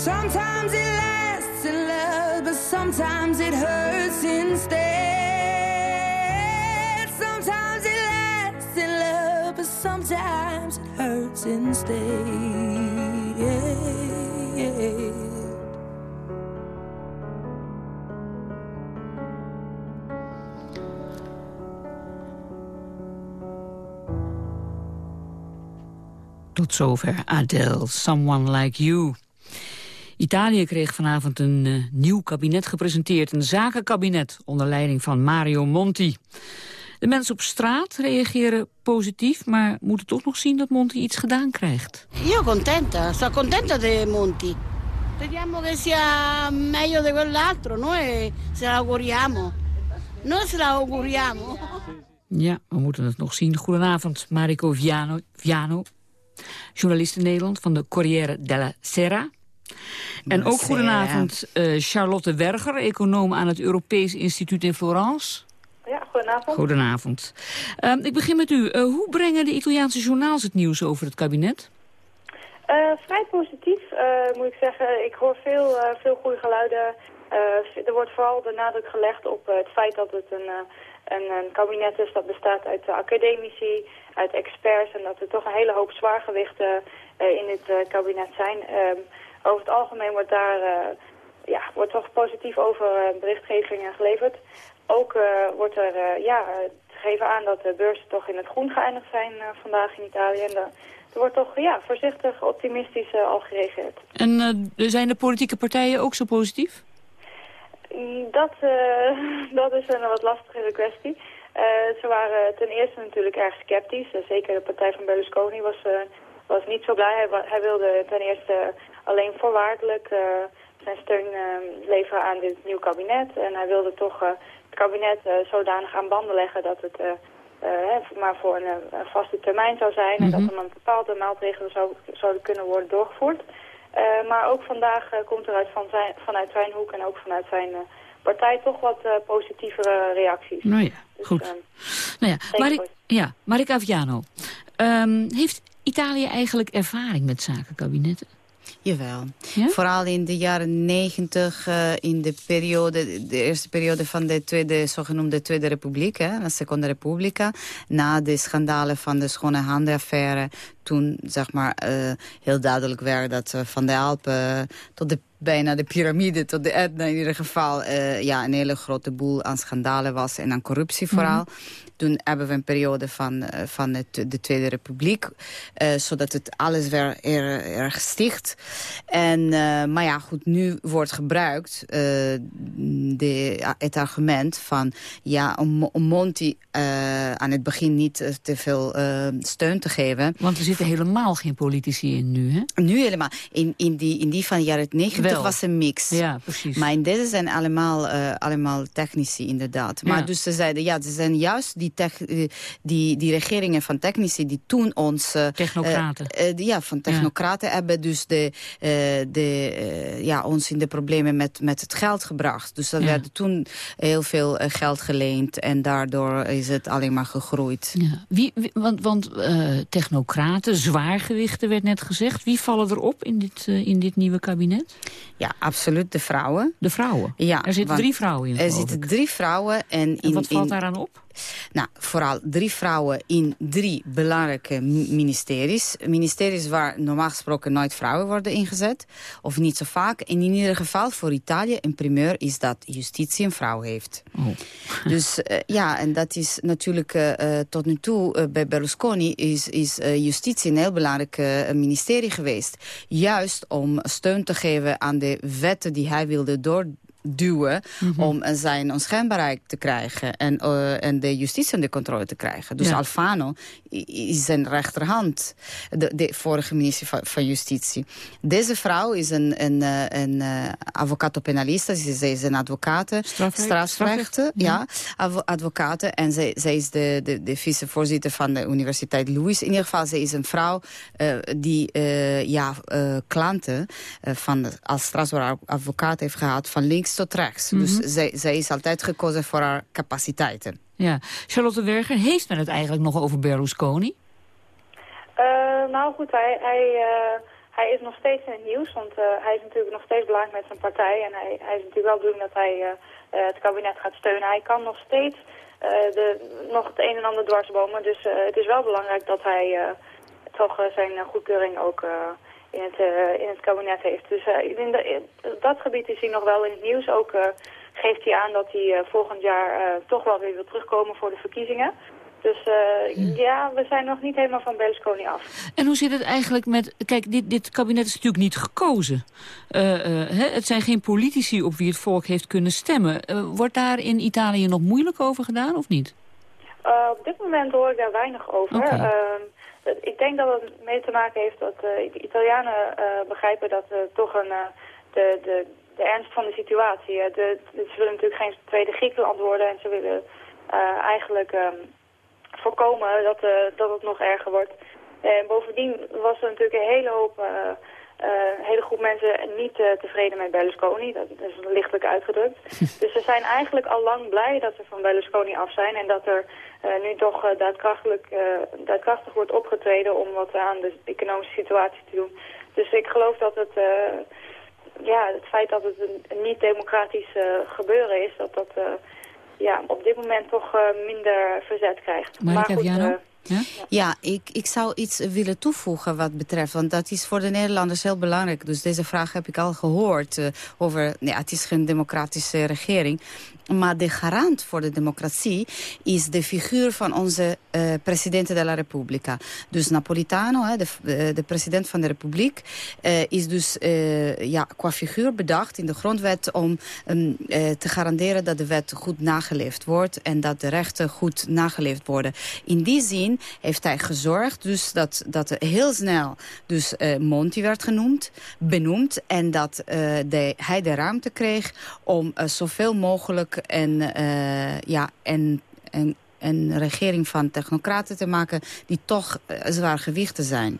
Speaker 25: Sometimes it lasts in love, but sometimes it hurts instead. Sometimes it lasts in love, but sometimes it hurts instead.
Speaker 7: Tot zover Adele, Someone Like You. Italië kreeg vanavond een uh, nieuw kabinet gepresenteerd. Een zakenkabinet onder leiding van Mario Monti. De mensen op straat reageren positief, maar moeten toch nog zien dat Monti iets gedaan krijgt.
Speaker 26: Io contenta, sto contenta di Monti. Speriamo che sia meglio di quell'altro, noi se la auguriamo. Noi se la auguriamo.
Speaker 7: Ja, we moeten het nog zien. Goedenavond, Mariko Viano, Viano journalist in Nederland van de Corriere della Sera. En ook goedenavond uh, Charlotte Werger, econoom aan het Europees Instituut in Florence.
Speaker 27: Ja, goedenavond.
Speaker 7: Goedenavond. Uh, ik begin met u. Uh, hoe brengen de Italiaanse journaals het nieuws over het kabinet?
Speaker 27: vrij positief, moet ik zeggen. Ik hoor veel, veel goede geluiden. er wordt vooral de nadruk gelegd op het feit dat het een, een, een kabinet is dat bestaat uit academici, uit experts en dat er toch een hele hoop zwaargewichten in dit kabinet zijn. Ehm, over het algemeen wordt daar ja, wordt toch positief over berichtgeving geleverd. Ook wordt er ja, gegeven aan dat de beurzen toch in het groen geëindigd zijn vandaag in Italië. En er wordt toch ja, voorzichtig optimistisch al gereageerd.
Speaker 7: En zijn de politieke partijen ook zo positief?
Speaker 27: Dat, [LAUGHS] dat is een wat lastigere kwestie. Uh, ze waren ten eerste natuurlijk erg sceptisch. zeker de partij van Berlusconi was, was niet zo blij. Hij, hij, wilde ten eerste alleen voorwaardelijk uh, zijn steun leveren aan dit nieuw kabinet. En hij wilde toch het kabinet zodanig aan banden leggen dat het maar voor een, een, vaste termijn zou zijn. En dat er een bepaalde maatregelen zou, zouden kunnen worden doorgevoerd. maar ook vandaag komt er uit van zijn, vanuit zijn hoek en ook vanuit zijn partij toch wat positievere reacties.
Speaker 7: Nou ja, dus, goed. Um, nou ja, Mari ja, Marika Aviano. Um, heeft Italië eigenlijk ervaring met zakenkabinetten?
Speaker 28: Jawel. Ja? Vooral in de jaren negentig, uh, in de periode, de eerste periode van de tweede, zogenoemde Tweede Republiek, hè, de Seconda Repubblica, na de schandalen van de schone handenaffaire, toen zeg maar uh, heel duidelijk werd dat uh, van de Alpen tot de bijna de piramide tot de Etna in ieder geval uh, ja, een hele grote boel aan schandalen was en aan corruptie vooral. Mm -hmm. Toen hebben we een periode van, uh, van het, de Tweede Republiek, uh, zodat het alles weer er, erg sticht. En, maar ja, goed, nu wordt gebruikt de, het argument van ja, om, om Monti aan het begin niet te veel steun te geven.
Speaker 7: Want er zitten helemaal geen politici in nu, hè?
Speaker 28: Nu helemaal. In, in, die, in die van de jaren 90 wel. was een mix.
Speaker 7: Ja, precies.
Speaker 28: Maar in deze zijn allemaal, allemaal technici, inderdaad. Maar ja. dus ze zeiden, ja, ze zijn juist die, tech, die, die regeringen van technici die toen ons...
Speaker 7: Technocraten.
Speaker 28: Ja, van technocraten ja. hebben dus de, de, ja, ons in de problemen met, met het geld gebracht. Dus er ja. werd toen heel veel geld geleend en daardoor is het alleen maar gegroeid.
Speaker 7: Ja. Wie, wie, want want technocraten, zwaargewichten werd net gezegd. Wie vallen erop in dit, in dit nieuwe kabinet?
Speaker 28: Ja, absoluut de vrouwen.
Speaker 7: De vrouwen?
Speaker 28: Ja.
Speaker 7: Er zitten drie vrouwen in,
Speaker 28: Er zitten drie vrouwen. En, in,
Speaker 7: en wat valt
Speaker 28: in,
Speaker 7: daaraan op?
Speaker 28: Nou, vooral drie vrouwen in drie belangrijke ministeries. Ministeries waar normaal gesproken nooit vrouwen worden ingezet. Of niet zo vaak. En in ieder geval voor Italië een primeur is dat justitie een vrouw heeft.
Speaker 7: Oh. [LAUGHS]
Speaker 28: Dus uh, ja, en dat is natuurlijk uh, tot nu toe uh, bij Berlusconi is, is justitie een heel belangrijk ministerie geweest. Juist om steun te geven aan de wetten die hij wilde door duwen mm -hmm. om zijn onschendbaarheid te krijgen en, uh, en de justitie onder controle te krijgen. Dus ja. Alfano is zijn rechterhand, de, de vorige minister van, van, Justitie. Deze vrouw is een, een, een uh, avvocato penalista, zij is een advocaat, strafrechten, ja, advocaat. En zij, zij is de, de, de vicevoorzitter van de Universiteit Louis. In ieder geval, zij is een vrouw uh, die ja, klanten van, als strafrechtadvocaat heeft gehad van links tot rechts. Mm -hmm. Dus zij, zij is altijd gekozen voor haar capaciteiten.
Speaker 7: Ja. Charlotte Werger, heeft men het eigenlijk nog over Berlusconi?
Speaker 27: Uh, nou goed, hij, hij, uh, hij is nog steeds in het nieuws, want uh, hij is natuurlijk nog steeds belangrijk met zijn partij. En hij, hij is natuurlijk wel bedoeling dat hij het kabinet gaat steunen. Hij kan nog steeds de, nog het een en ander dwarsbomen. Dus het is wel belangrijk dat hij toch zijn goedkeuring ook in, het, in het kabinet heeft. Dus in, de, dat gebied is hij nog wel in het nieuws. Ook geeft hij aan dat hij volgend jaar toch wel weer wil terugkomen voor de verkiezingen. Dus uh, ja, we zijn nog niet helemaal van Berlusconi af.
Speaker 7: En hoe zit het eigenlijk met... Kijk, dit, dit kabinet is natuurlijk niet gekozen. Uh, uh, het zijn geen politici op wie het volk heeft kunnen stemmen. wordt daar in Italië nog moeilijk over gedaan of niet?
Speaker 27: op dit moment hoor ik daar weinig over. Okay. Ehm, ik denk dat het mee te maken heeft dat de Italianen begrijpen dat toch een, de, de, de ernst van de situatie... De, ze willen natuurlijk geen tweede Griekenland worden en ze willen eigenlijk... Um, voorkomen dat, uh, dat het nog erger wordt. En bovendien was er natuurlijk een hele hoop, uh, hele groep mensen niet tevreden met Berlusconi. Dat is lichtelijk uitgedrukt. [LAUGHS] dus ze zijn eigenlijk al lang blij dat ze van Berlusconi af zijn en dat er nu toch daadkrachtig, daadkrachtig wordt opgetreden om wat aan de economische situatie te doen. Dus ik geloof dat het, ja, het feit dat het een niet-democratisch gebeuren is, dat dat ja, op dit moment toch uh, minder verzet krijgt.
Speaker 7: Maar, maar goed, uh,
Speaker 28: ja, ja ik, ik zou iets willen toevoegen wat betreft, want dat is voor de Nederlanders heel belangrijk. Dus deze vraag heb ik al gehoord uh, over, ja, het is geen democratische regering. Maar de garant voor de democratie is de figuur van onze uh, president della Repubblica. Dus Napolitano, de, de president van de Republiek, uh, is dus ja, qua figuur bedacht in de grondwet om um, te garanderen dat de wet goed nageleefd wordt en dat de rechten goed nageleefd worden. In die zin heeft hij gezorgd dus dat, dat heel snel dus, Monti werd genoemd, benoemd en dat de, hij de ruimte kreeg om zoveel mogelijk en, uh, ja, en, en een regering van technocraten te maken... die toch uh, zwaar gewichten zijn.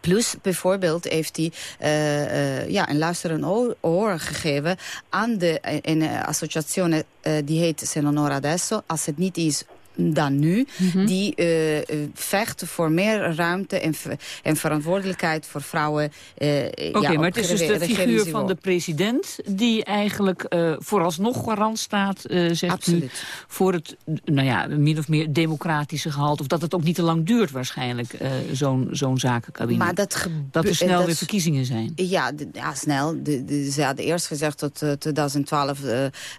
Speaker 28: Plus bijvoorbeeld heeft hij uh, uh, ja, een luisterend oor gegeven aan de een associazione die heet Se non ora adesso. Als het niet is dan nu, mm -hmm. die uh, vecht voor meer ruimte en, en verantwoordelijkheid voor vrouwen. Uh,
Speaker 7: Oké, okay, ja, maar het is dus de figuur van de president die eigenlijk uh, vooralsnog garant staat, zegt
Speaker 28: Absoluut.
Speaker 7: u, voor het nou ja, min of meer democratische gehalte. Of dat het ook niet te lang duurt waarschijnlijk, zo'n zo'n zakenkabinet.
Speaker 28: Maar dat,
Speaker 7: dat er snel dat weer verkiezingen zijn.
Speaker 28: Ja, ja snel. De, de, ze hadden eerst gezegd tot 2012,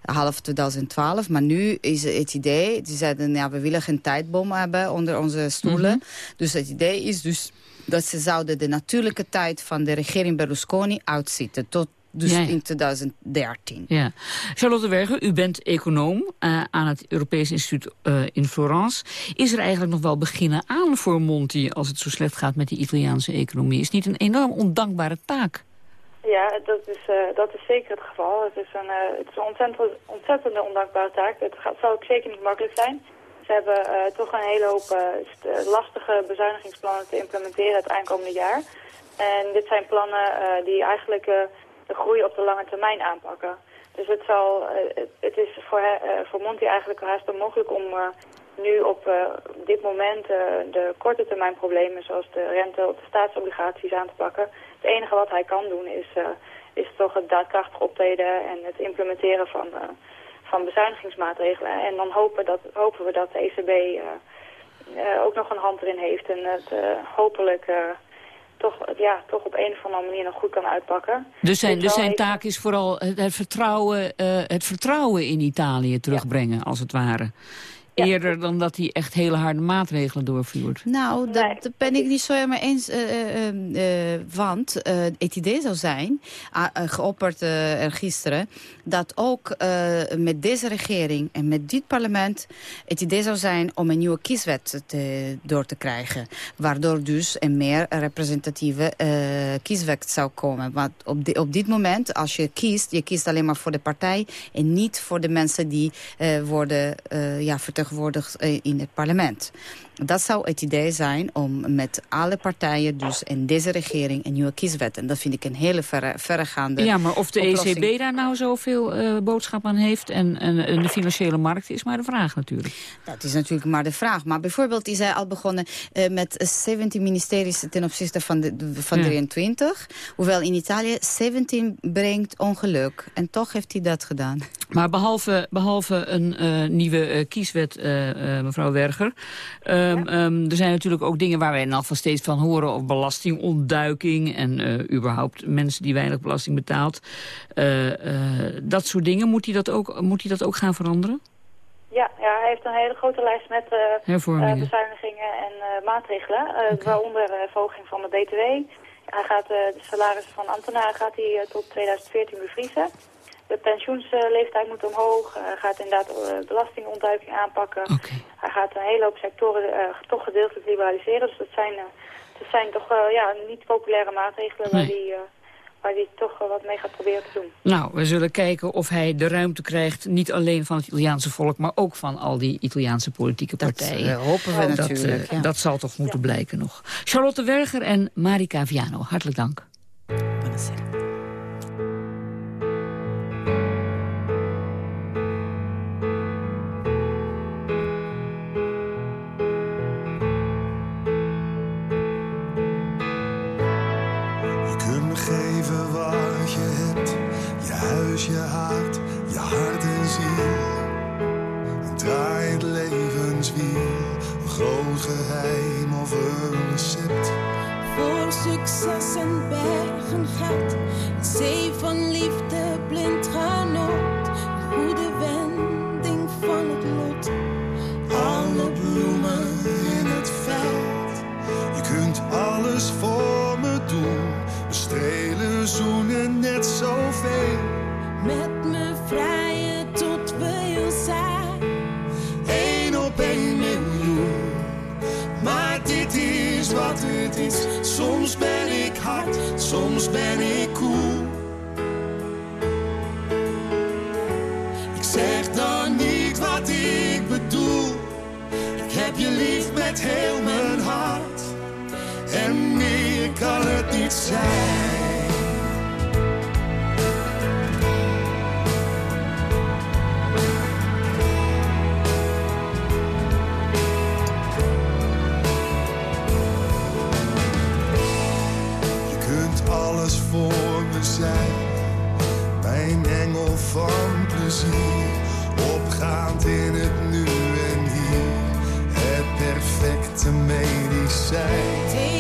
Speaker 28: half 2012. Maar nu is het idee, die zeiden... Ja, we willen geen tijdbom hebben onder onze stoelen. Mm -hmm. Dus het idee is dus dat ze zouden de natuurlijke tijd van de regering Berlusconi uitzitten. Tot dus ja, ja. in 2013.
Speaker 7: Ja. Charlotte Berger, u bent econoom uh, aan het Europees Instituut uh, in Florence. Is er eigenlijk nog wel beginnen aan voor Monti... als het zo slecht gaat met die Italiaanse economie? Is het niet een enorm ondankbare taak?
Speaker 27: Ja, dat is, uh, dat is zeker het geval. Het is een, het is een ontzettend, ontzettende ondankbare taak. Het gaat, zal ook zeker niet makkelijk zijn. Ze hebben uh, toch een hele hoop uh, lastige bezuinigingsplannen te implementeren het aankomende jaar. En dit zijn plannen die eigenlijk de groei op de lange termijn aanpakken. Dus het, zal, het, is voor, voor Monti eigenlijk haast onmogelijk om nu op dit moment de korte termijn problemen zoals de rente op de staatsobligaties aan te pakken. Het enige wat hij kan doen is, is toch het daadkrachtig optreden en het implementeren van van bezuinigingsmaatregelen. En dan hopen, dat, hopen we dat de ECB uh, uh, ook nog een hand erin heeft en het uh, hopelijk toch, ja, toch op een of andere manier nog goed kan uitpakken.
Speaker 7: Dus zijn, dus zijn taak is vooral het, het vertrouwen, het vertrouwen in Italië terugbrengen, ja. als het ware. Ja. Eerder dan dat hij echt hele harde maatregelen doorvoert.
Speaker 28: Nou, nee. dat ben ik niet zo helemaal eens. Uh, uh, uh, want het idee zou zijn, geopperd gisteren... dat ook met deze regering en met dit parlement... het idee zou zijn om een nieuwe kieswet te, door te krijgen. Waardoor dus een meer representatieve kieswet zou komen. Want op, op dit moment, als je kiest... je kiest alleen maar voor de partij... en niet voor de mensen die worden ja, vertegenwoordigd vertegenwoordigd in het parlement. Dat zou het idee zijn om met alle partijen dus in deze regering een nieuwe kieswet. En dat vind ik een hele verre, verregaande
Speaker 7: Ja, maar of de
Speaker 28: oplossing.
Speaker 7: ECB daar nou zoveel eh boodschap aan heeft... En, en, en de financiële markt is maar de vraag natuurlijk.
Speaker 28: Dat is natuurlijk maar de vraag. Maar bijvoorbeeld is hij al begonnen eh, met 17 ministeries ten opzichte van, de, van
Speaker 7: Ja.
Speaker 28: 23. Hoewel in Italië 17 brengt ongeluk. En toch heeft hij dat gedaan.
Speaker 7: Maar behalve, behalve een eh, nieuwe kieswet, mevrouw Werger... ehm, ehm, er zijn natuurlijk ook dingen waar wij in van steeds van horen... of belastingontduiking en eh, überhaupt mensen die weinig belasting betaalt. Eh, eh, dat soort dingen, moet hij dat ook, moet hij dat ook gaan veranderen?
Speaker 27: Ja, ja, hij heeft een hele grote lijst met bezuinigingen en maatregelen. eh, Waaronder verhoging van de BTW. Hij gaat de salarissen van ambtenaren gaat hij, tot 2014 bevriezen. De pensioensleeftijd moet omhoog. Hij gaat inderdaad eh, belastingontduiking aanpakken. Hij gaat een hele hoop sectoren eh, toch gedeeltelijk liberaliseren. Dus dat zijn, eh, dat zijn toch ja, niet populaire maatregelen waar
Speaker 7: Nee.
Speaker 27: hij eh, waar hij toch wat mee gaat proberen te doen.
Speaker 7: Nou, we zullen kijken of hij de ruimte krijgt... niet alleen van het Italiaanse volk... maar ook van al die Italiaanse politieke partijen.
Speaker 28: hopen we
Speaker 7: dat,
Speaker 28: natuurlijk, ja.
Speaker 7: Dat zal toch moeten blijken nog. Charlotte Werger en Marika Viano, hartelijk dank.
Speaker 29: Je Huis, je hart, je hart en ziel. Een draaiend levenswiel. Een groot geheim of een recept.
Speaker 25: Voor succes en bergen geld. Een zee van liefde, blind genot. Een goede wending van het lot.
Speaker 29: Alle bloemen in het veld. Je kunt alles voor me doen. We strelen, zoenen net zoveel.
Speaker 25: Met heel
Speaker 29: mijn hart. En meer kan het niet zijn. Alles voor me zijn. Mijn engel van plezier. Opgaand in het nu te medicijn.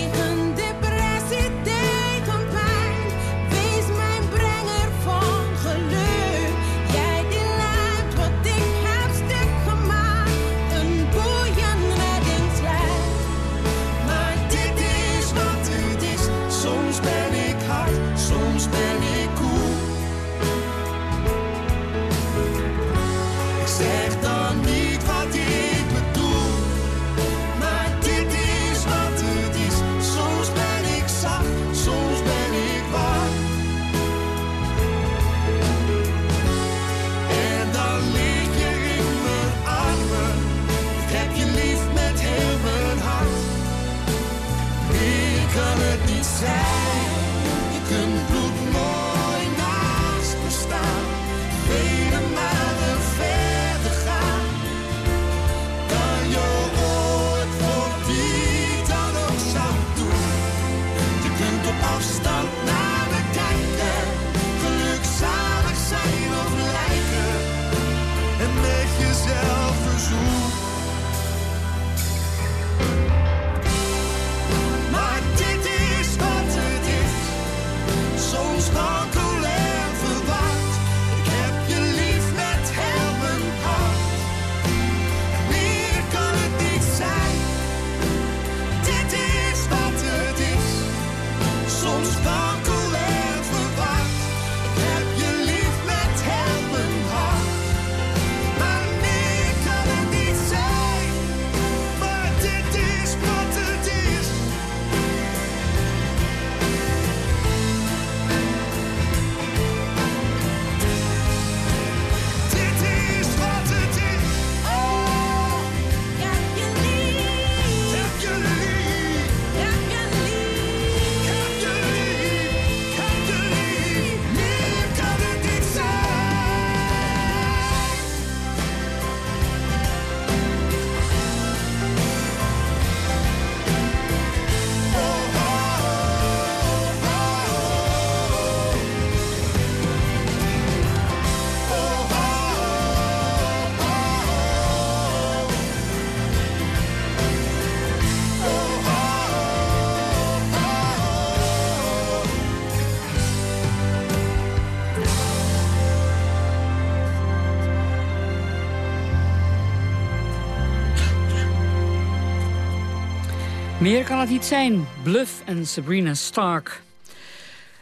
Speaker 7: Meer kan het niet zijn. Bluff en Sabrina Stark.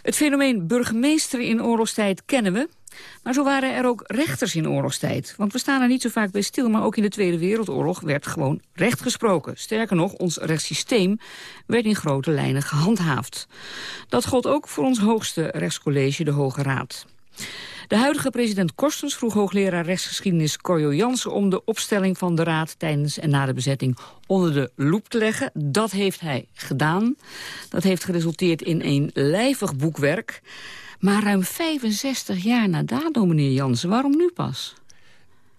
Speaker 7: Het fenomeen burgemeester in oorlogstijd kennen we. Maar zo waren er ook rechters in oorlogstijd. Want we staan er niet zo vaak bij stil, maar ook in de Tweede Wereldoorlog werd gewoon recht gesproken. Sterker nog, ons rechtssysteem werd in grote lijnen gehandhaafd. Dat gold ook voor ons hoogste rechtscollege, de Hoge Raad. De huidige president Korstens vroeg hoogleraar rechtsgeschiedenis Corjo Jansen... om de opstelling van de Raad tijdens en na de bezetting onder de loep te leggen. Dat heeft hij gedaan. Dat heeft geresulteerd in een lijvig boekwerk. Maar ruim 65 jaar na dato, meneer Jansen, waarom nu pas?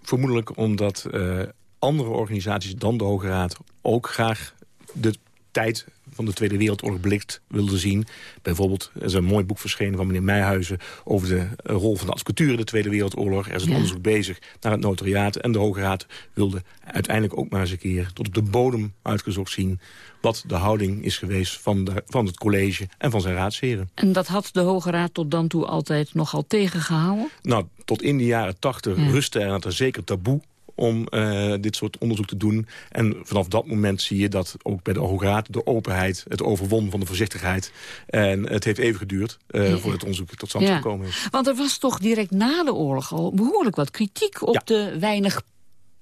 Speaker 30: Vermoedelijk omdat uh, andere organisaties dan de Hoge Raad... ook graag de tijd van de Tweede Wereldoorlog blikt wilde zien. Bijvoorbeeld, er is een mooi boek verschenen van meneer Meijhuizen... over de rol van de advocatuur in de Tweede Wereldoorlog. Er is een
Speaker 7: Ja.
Speaker 30: onderzoek bezig naar het notariaat. En de Hoge Raad wilde uiteindelijk ook maar eens een keer... tot op de bodem uitgezocht zien... wat de houding is geweest van, de, van het college en van zijn raadsheren.
Speaker 7: En dat had de Hoge Raad tot dan toe altijd nogal tegengehouden?
Speaker 30: Nou, tot in de jaren tachtig
Speaker 7: Ja.
Speaker 30: rustte er een zeker taboe om eh, dit soort onderzoek te doen. En vanaf dat moment zie je dat ook bij de Hoge Raad de openheid... het overwon van de voorzichtigheid. En het heeft even geduurd eh,
Speaker 7: Ja.
Speaker 30: voordat het onderzoek tot stand
Speaker 7: Ja.
Speaker 30: gekomen is.
Speaker 7: Want er was toch direct na de oorlog al behoorlijk wat kritiek... op de weinig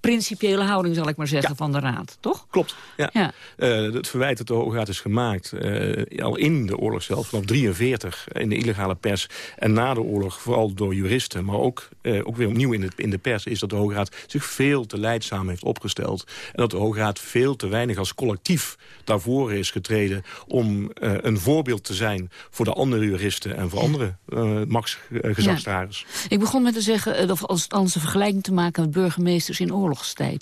Speaker 7: principiële houding, zal ik maar zeggen, van de Raad, toch?
Speaker 30: Klopt, ja.
Speaker 7: Ja.
Speaker 30: Eh, het verwijt dat de Hoge Raad is gemaakt, eh, al in de oorlog zelf, vanaf 43 in de illegale pers. En na de oorlog, vooral door juristen, maar ook, eh, ook weer opnieuw in de, in de pers... is dat de Hoge Raad zich veel te leidzaam heeft opgesteld. En dat de Hoge Raad veel te weinig als collectief daarvoor is getreden... om eh, een voorbeeld te zijn voor de andere juristen en voor andere max-gezagsdragers.
Speaker 7: Ik begon met te zeggen, eh, of als, als een vergelijking te maken met burgemeesters in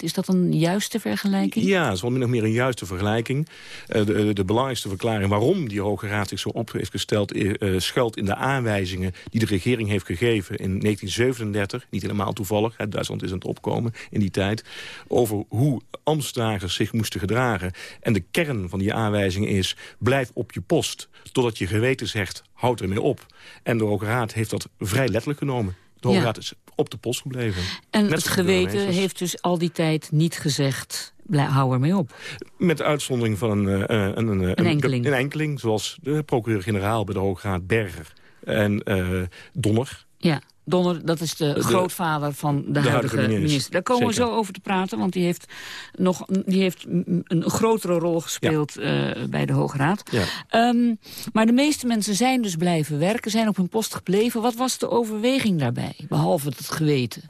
Speaker 7: Is dat een juiste vergelijking?
Speaker 30: Ja, is wel min of meer een juiste vergelijking. Uh, de, de, belangrijkste verklaring waarom die Hoge Raad zich zo op heeft gesteld... Uh, schuilt in de aanwijzingen die de regering heeft gegeven in 1937. Niet helemaal toevallig, hè, Duitsland is aan het opkomen in die tijd. Over hoe ambtsdragers zich moesten gedragen. En de kern van die aanwijzingen is... blijf op je post totdat je geweten zegt, houd ermee op. En de Hoge Raad heeft dat vrij letterlijk genomen. De Hoge
Speaker 7: Ja.
Speaker 30: Raad is op de post gebleven.
Speaker 7: En
Speaker 30: Net
Speaker 7: het geweten heeft dus al die tijd niet gezegd... hou ermee op.
Speaker 30: Met de uitzondering van een, eh, een, een,
Speaker 7: Een enkeling.
Speaker 30: Een enkeling, zoals de procureur-generaal bij de Hoge Raad Berger en eh, Donner.
Speaker 7: Ja, Donner, dat is de,
Speaker 30: De-
Speaker 7: grootvader van de,
Speaker 30: de
Speaker 7: huidige,
Speaker 30: huidige
Speaker 7: minister. Daar komen we zo over te praten, want die heeft, nog, die heeft een een grotere rol gespeeld eh, bij de Hoge Raad.
Speaker 30: Ja.
Speaker 7: Ehm, maar de meeste mensen zijn dus blijven werken, zijn op hun post gebleven. Wat was de overweging daarbij, behalve het geweten?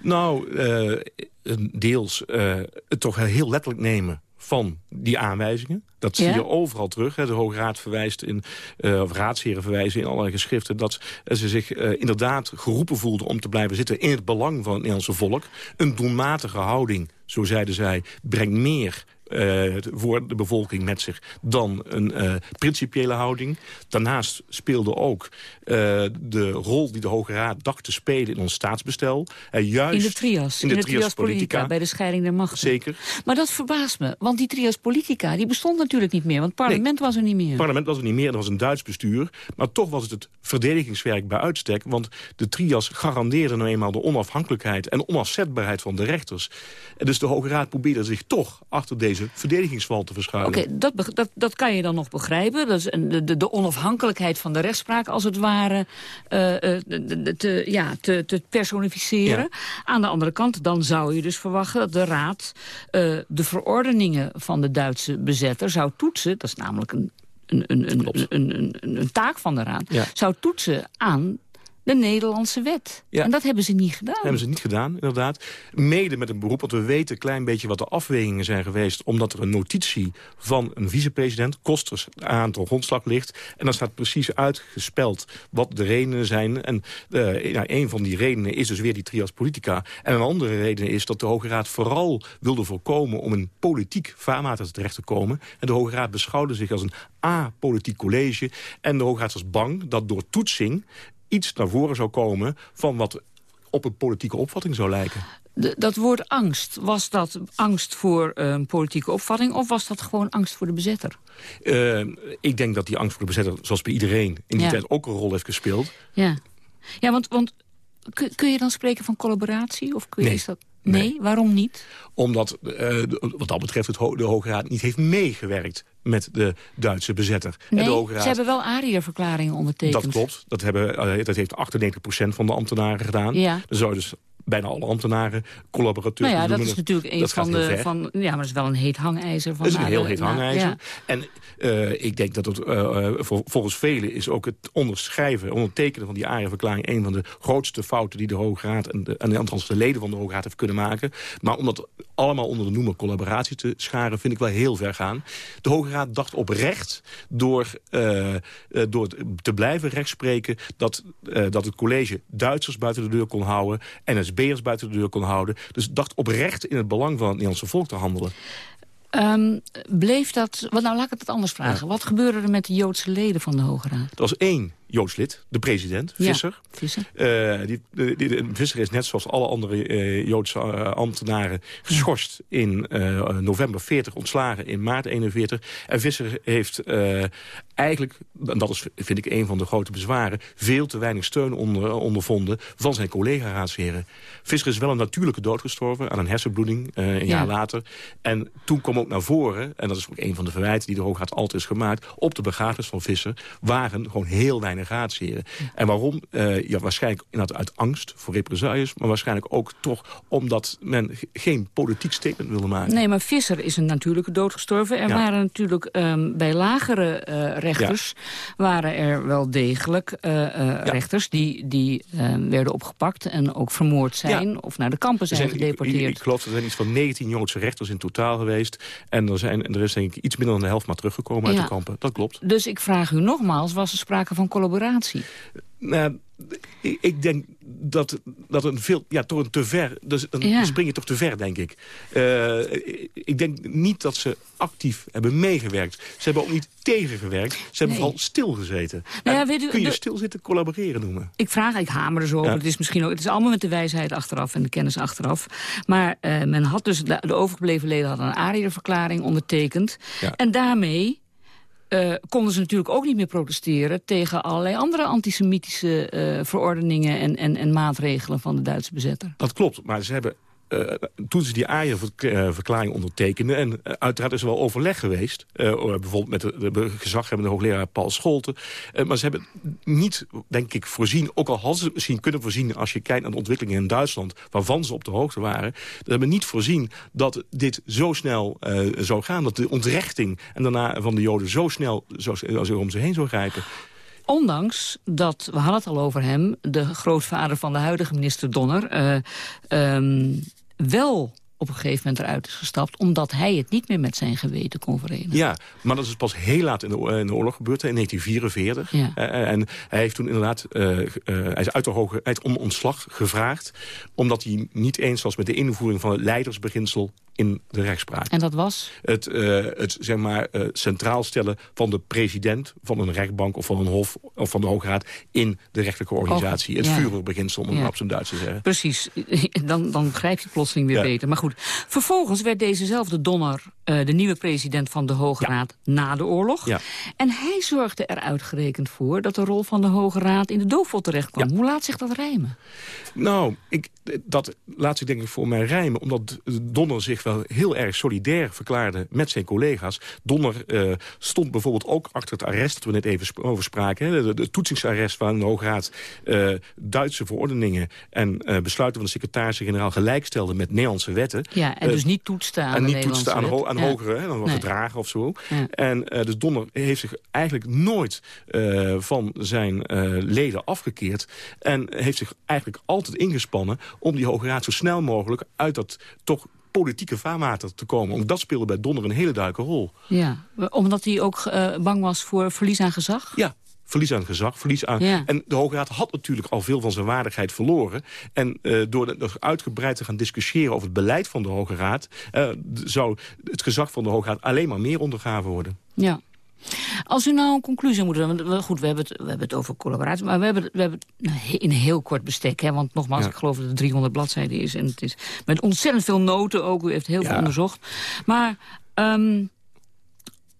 Speaker 30: Nou, eh, deels eh, het toch heel letterlijk nemen van die aanwijzingen. Dat zie
Speaker 7: Ja?
Speaker 30: je overal terug. Hè. De Hoge Raad verwijst in, eh, of raadsheren verwijzen in allerlei geschriften... dat ze zich eh, inderdaad geroepen voelden om te blijven zitten... in het belang van het Nederlandse volk. Een doelmatige houding, zo zeiden zij, brengt meer... eh, voor de bevolking met zich dan een eh, principiële houding. Daarnaast speelde ook eh, de rol die de Hoge Raad dacht te spelen in ons staatsbestel. Eh, juist
Speaker 7: In de trias, in de, trias politica, bij de scheiding der machten.
Speaker 30: Zeker.
Speaker 7: Maar dat verbaast me, want die trias politica die bestond natuurlijk niet meer. Want het parlement was er niet meer.
Speaker 30: Het parlement was er niet meer, er was een Duits bestuur. Maar toch was het het verdedigingswerk bij uitstek. Want de trias garandeerde nou eenmaal de onafhankelijkheid... en onafzetbaarheid van de rechters. En dus de Hoge Raad probeerde zich toch achter deze verdedigingsval te verschuilen.
Speaker 7: Oké, dat, dat, dat kan je dan nog begrijpen. Dat is een, de, de, onafhankelijkheid van de rechtspraak, als het ware, eh, eh, te, ja, te, te personificeren. Aan de andere kant, dan zou je dus verwachten dat de Raad eh, de verordeningen van de Duitse bezetter zou toetsen. Dat is namelijk een, een, een, een, een, een, een, een taak van de Raad.
Speaker 30: Ja.
Speaker 7: Zou toetsen aan de Nederlandse wet.
Speaker 30: Ja.
Speaker 7: En dat hebben ze niet gedaan.
Speaker 30: Dat hebben ze niet gedaan, inderdaad. Mede met een beroep, want we weten een klein beetje wat de afwegingen zijn geweest... omdat er een notitie van een vicepresident, Kosters, aan de grondslag ligt. En dan staat precies uitgespeld wat de redenen zijn. En eh, ja, een van die redenen is dus weer die trias politica. En een andere reden is dat de Hoge Raad vooral wilde voorkomen... om een politiek vaarwater terecht te komen. En de Hoge Raad beschouwde zich als een apolitiek college. En de Hoge Raad was bang dat door toetsing iets naar voren zou komen van wat op een politieke opvatting zou lijken.
Speaker 7: De- dat woord angst, was dat angst voor eh, een politieke opvatting... of was dat gewoon angst voor de bezetter?
Speaker 30: Uh, ik denk dat die angst voor de bezetter, zoals bij iedereen... in die
Speaker 7: Ja.
Speaker 30: tijd ook een rol heeft gespeeld.
Speaker 7: Ja, ja want, want kun, kun je dan spreken van collaboratie? Of kun je,
Speaker 30: Nee.
Speaker 7: is dat... Nee, waarom niet?
Speaker 30: Omdat uh, wat dat betreft het ho de Hoge Raad niet heeft meegewerkt met de Duitse bezetter.
Speaker 7: Nee,
Speaker 30: en de Hoge Raad,
Speaker 7: ze hebben wel ARIA-verklaringen ondertekend.
Speaker 30: Dat klopt. Dat, hebben, uh, dat heeft 98% van de ambtenaren gedaan.
Speaker 7: Ja.
Speaker 30: Er zou dus bijna alle ambtenaren, collaborateurs...
Speaker 7: Nou ja, dat is natuurlijk een van de... Van, ja, maar dat is wel een heet hangijzer. Van
Speaker 30: dat is een heel heet
Speaker 7: na,
Speaker 30: hangijzer. En uh, ik denk dat het uh, voor, volgens velen is ook het onderschrijven, ondertekenen van die ARIA-verklaring... een van de grootste fouten die de Hoge Raad en, de, en althans de leden van de Hoge Raad heeft kunnen maken. Maar om dat allemaal onder de noemer collaboratie te scharen, vind ik wel heel ver gaan. De Hoge Raad dacht oprecht door, uh, door te blijven rechtspreken... Dat, dat het college Duitsers buiten de deur kon houden... en het NSB'ers buiten de deur kon houden. Dus dacht oprecht in het belang van het Nederlandse volk te handelen.
Speaker 7: Um, bleef dat... Wat, nou, laat ik het anders vragen. Ja. Wat gebeurde er met de Joodse leden van de Hoge Raad?
Speaker 30: Er was één Joods lid, de president, Visser.
Speaker 7: Ja, Visser.
Speaker 30: Uh, die, die, die, Visser is net zoals alle andere uh, Joodse uh, ambtenaren geschorst in november 40, ontslagen in maart 41. En Visser heeft eigenlijk, en dat is vind ik een van de grote bezwaren... veel te weinig steun onder, ondervonden van zijn collega-raadsheren. Visser is wel een natuurlijke dood gestorven aan een hersenbloeding een ja. jaar later. En toen kwam ook naar voren, en dat is ook een van de verwijten... die de Hooghaat altijd is gemaakt, op de begrafenis van Visser... waren gewoon heel weinig raadsheren. Ja. En waarom? Uh, ja, waarschijnlijk uit angst voor represailles... maar waarschijnlijk ook toch omdat men geen politiek statement wilde maken.
Speaker 7: Nee, maar Visser is een natuurlijke dood gestorven. Er ja. waren natuurlijk um, bij lagere uh, rechters... Waren er wel degelijk uh, rechters die, die werden opgepakt... en ook vermoord zijn of naar de kampen zijn, zijn gedeporteerd.
Speaker 30: Ik, ik, ik geloof dat er zijn iets van 19 Joodse rechters in totaal geweest. En er, zijn, er is denk ik iets minder dan de helft maar teruggekomen uit de kampen. Dat klopt.
Speaker 7: Dus ik vraag u nogmaals, was er sprake van collaboratie?
Speaker 30: Nou, ik, ik denk dat, dat een veel, ja, toch een te ver, dus dan ja. spring je toch te ver, denk ik. Uh, ik denk niet dat ze actief hebben meegewerkt. Ze hebben ook niet tegengewerkt. Ze hebben
Speaker 7: Nee.
Speaker 30: vooral stilgezeten.
Speaker 7: Nou ja,
Speaker 30: En
Speaker 7: weet u,
Speaker 30: kun je
Speaker 7: de-
Speaker 30: stilzitten collaboreren noemen?
Speaker 7: Ik vraag, ik hamer er zo over.
Speaker 30: Ja.
Speaker 7: Het is misschien ook, het is allemaal met de wijsheid achteraf en de kennis achteraf. Maar eh, men had dus, de, de overgebleven leden hadden een ARIA-verklaring ondertekend.
Speaker 30: Ja.
Speaker 7: En daarmee eh, konden ze natuurlijk ook niet meer protesteren... tegen allerlei andere antisemitische eh, verordeningen en, en, en maatregelen van de Duitse bezetter.
Speaker 30: Dat klopt, maar ze hebben... eh, toen ze die AIA-verklaring ondertekenden... en eh, uiteraard is er wel overleg geweest... eh, bijvoorbeeld met de, de gezaghebbende hoogleraar Paul Scholten... eh, maar ze hebben niet, denk ik, voorzien... ook al hadden ze het misschien kunnen voorzien... als je kijkt naar de ontwikkelingen in Duitsland... waarvan ze op de hoogte waren... ze hebben niet voorzien dat dit zo snel eh, zou gaan... dat de ontrechting en daarna van de Joden zo snel zo, zo om ze heen zou grijpen.
Speaker 7: Ondanks dat, we hadden het al over hem... de grootvader van de huidige minister Donner... eh, ehm, wel op een gegeven moment eruit is gestapt... omdat hij het niet meer met zijn geweten kon verenigen.
Speaker 30: Ja, maar dat is pas heel laat in de, in de oorlog gebeurd, in 1944.
Speaker 7: Ja.
Speaker 30: Eh, en hij heeft toen inderdaad, eh, eh, hij is uit de hoge, hij om ontslag gevraagd... omdat hij niet eens was met de invoering van het leidersbeginsel in de rechtspraak.
Speaker 7: En dat was?
Speaker 30: Het, eh, het zeg maar, eh, centraal stellen van de president van een rechtbank of van een hof of van de Hoge Raad in de rechterlijke organisatie. het
Speaker 7: ja.
Speaker 30: Führerbeginsel, om het
Speaker 7: Ja.
Speaker 30: op zijn Duits te zeggen.
Speaker 7: Precies, [LAUGHS] dan, dan begrijp je het plotseling weer
Speaker 30: Ja.
Speaker 7: beter. Maar goed, vervolgens werd dezezelfde Donner eh, de nieuwe president van de Hoge Raad na de oorlog.
Speaker 30: Ja.
Speaker 7: En hij zorgde er uitgerekend voor dat de rol van de Hoge Raad in de doofpot terecht kwam. Hoe laat zich dat rijmen?
Speaker 30: Nou, ik, dat laat zich denk ik voor mij rijmen... omdat Donner zich wel heel erg solidair verklaarde met zijn collega's. Donner eh, stond bijvoorbeeld ook achter het arrest... dat we net even over spraken. Hè, de, de toetsingsarrest van de Hoge Raad... eh, Duitse verordeningen en besluiten van de secretaris-generaal... gelijkstelde met Nederlandse wetten.
Speaker 7: Ja, en dus niet toetste aan
Speaker 30: en
Speaker 7: de
Speaker 30: niet toetste aan, aan hogere, hè, dan was
Speaker 7: Nee.
Speaker 30: of zo. En dus Donner heeft zich eigenlijk nooit eh, van zijn eh, leden afgekeerd. En heeft zich eigenlijk altijd ingespannen om die Hoge Raad zo snel mogelijk uit dat toch politieke vaarwater te komen. Ook dat speelde bij Donner een hele duidelijke rol.
Speaker 7: Ja, omdat hij ook bang was voor verlies aan gezag?
Speaker 30: Ja, verlies aan gezag, verlies aan...
Speaker 7: Ja.
Speaker 30: En de Hoge Raad had natuurlijk al veel van zijn waardigheid verloren. En eh, door de- door uitgebreid te gaan discussiëren over het beleid van de Hoge Raad... eh, zou het gezag van de Hoge Raad alleen maar meer ondergaven worden.
Speaker 7: Ja. Als u nou een conclusie moet doen, want we- goed, we hebben het, we hebben het over collaboratie, maar we hebben, het- we hebben het he- in heel kort bestek, hè, want nogmaals,
Speaker 30: Ja.
Speaker 7: ik geloof dat het 300 bladzijden is en het is met ontzettend veel noten ook, u heeft heel veel onderzocht. Maar ehm,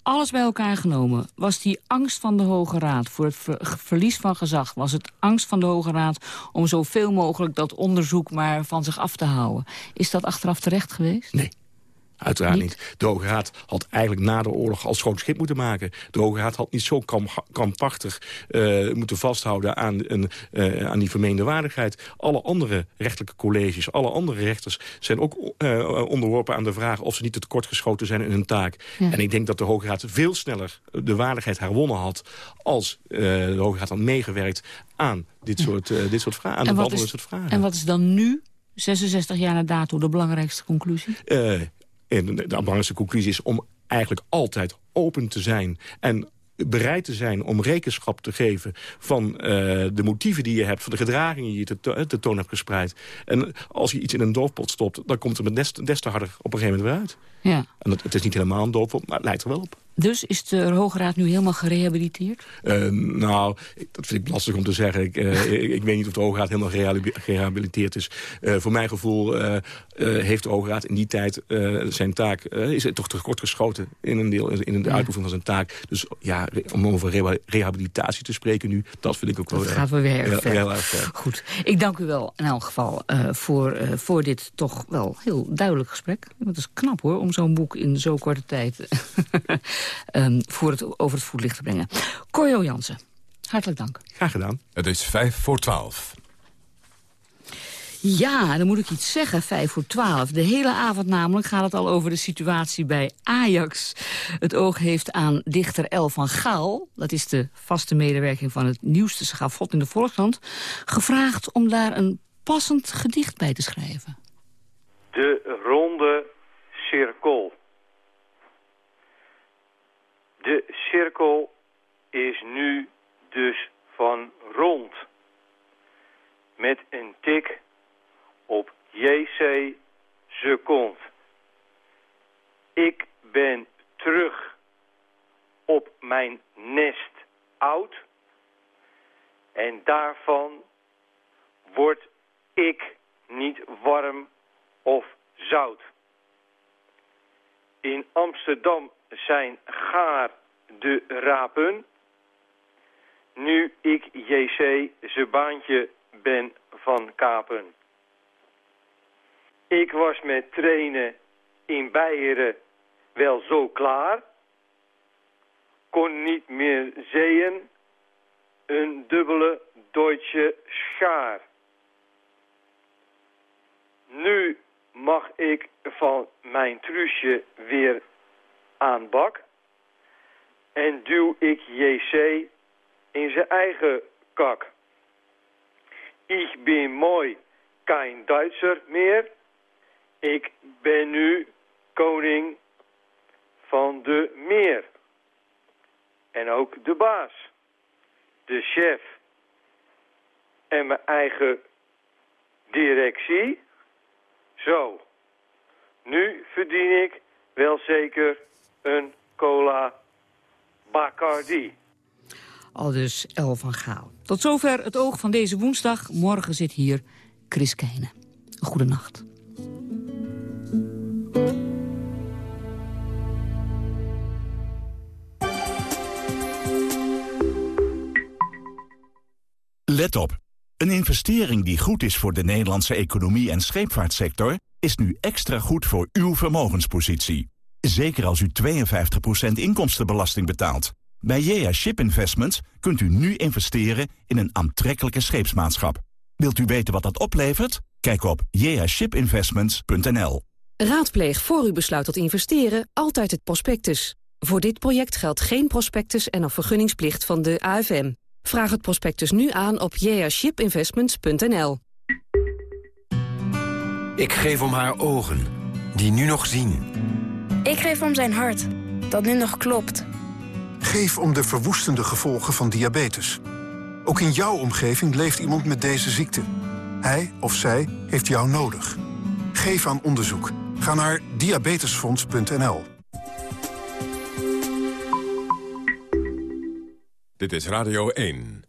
Speaker 7: alles bij elkaar genomen... was die angst van de Hoge Raad voor het verlies van gezag... was het angst van de Hoge Raad om zoveel mogelijk dat onderzoek maar van zich af te houden. Is dat achteraf terecht geweest?
Speaker 30: Nee. Uiteraard niet. De Hoge Raad had eigenlijk na de oorlog al schoon schip moeten maken. De Hoge Raad had niet zo krampachtig uh, moeten vasthouden aan, een, uh, aan die vermeende waardigheid. Alle andere rechtelijke colleges, alle andere rechters... zijn ook uh, onderworpen aan de vraag of ze niet te tekort geschoten zijn in hun taak. Ja. En ik denk dat de Hoge Raad veel sneller de waardigheid herwonnen had... als de Hoge Raad had meegewerkt aan dit soort, dit soort vragen. Aan
Speaker 7: en
Speaker 30: de
Speaker 7: is,
Speaker 30: soort vragen.
Speaker 7: En wat is dan nu 66 jaar na dato de belangrijkste conclusie?
Speaker 30: Uh, en de belangrijkste conclusie is om eigenlijk altijd open te zijn... en bereid te zijn om rekenschap te geven van uh, de motieven die je hebt... van de gedragingen die je te, te, te toon hebt gespreid. En als je iets in een doofpot stopt, dan komt het met des, des te harder op een gegeven moment weer uit.
Speaker 7: Ja.
Speaker 30: En dat, het is niet helemaal een doofpot, maar het lijkt er wel op.
Speaker 7: Dus is de Hoge Raad nu helemaal gerehabiliteerd?
Speaker 30: Uh, nou, dat vind ik lastig om te zeggen. Ik, uh, [LAUGHS] ik, ik, weet niet of de Hoge Raad helemaal gerehabiliteerd is. Uh, voor mijn gevoel heeft de Hoge Raad in die tijd zijn taak... is toch tekort geschoten in een deel in de ja. uitvoering van zijn taak. Dus ja, om over rehabilitatie te spreken nu, dat vind ik ook wel...
Speaker 7: Dat gaat wel weer.
Speaker 30: Heel erg ver.
Speaker 7: Goed, ik dank u wel in elk geval voor, voor dit toch wel heel duidelijk gesprek. Dat is knap hoor, om zo'n boek in zo'n korte tijd... Um, voor het, over het voetlicht te brengen. Corjo Jansen, hartelijk dank.
Speaker 30: Graag gedaan.
Speaker 6: Het is vijf voor twaalf.
Speaker 7: Ja, dan moet ik iets zeggen, vijf voor twaalf. De hele avond namelijk gaat het al over de situatie bij Ajax. Het oog heeft aan dichter El van Gaal... dat is de vaste medewerking van het nieuwste schafot in de Volkskrant... gevraagd om daar een passend gedicht bij te schrijven.
Speaker 31: De ronde cirkel. De cirkel is nu dus van rond. Met een tik op JC second. Ik ben terug op mijn nest oud. En daarvan word ik niet warm of zout. In Amsterdam zijn gaar de rapen. Nu ik JC zijn baantje ben van kapen. Ik was met trainen in Beieren wel zo klaar. Kon niet meer zeeën. Een dubbele Duitse schaar. Nu mag ik van mijn truusje weer aan bak. En duw ik JC in zijn eigen kak. Ik ben mooi, geen Duitser meer. Ik ben nu koning van de meer. En ook de baas, de chef en mijn eigen directie. Zo, nu verdien ik wel zeker een cola Bacardi.
Speaker 7: Al dus El van Gaal. Tot zover het oog van deze woensdag. Morgen zit hier Chris Keijne. Goedenacht.
Speaker 32: Let op. Een investering die goed is voor de Nederlandse economie en scheepvaartsector... is nu extra goed voor uw vermogenspositie. Zeker als u 52% inkomstenbelasting betaalt. Bij JA Ship Investments kunt u nu investeren in een aantrekkelijke scheepsmaatschap. Wilt u weten wat dat oplevert? Kijk op jashipinvestments.nl.
Speaker 33: Raadpleeg voor u besluit tot investeren altijd het prospectus. Voor dit project geldt geen prospectus en of vergunningsplicht van de AFM. Vraag het prospectus nu aan op jashipinvestments.nl.
Speaker 34: Ik geef om haar ogen, die nu nog zien.
Speaker 35: Ik geef om zijn hart, dat nu nog klopt.
Speaker 36: Geef om de verwoestende gevolgen van diabetes. Ook in jouw omgeving leeft iemand met deze ziekte. Hij of zij heeft jou nodig. Geef aan onderzoek. Ga naar diabetesfonds.nl.
Speaker 6: Dit is Radio 1.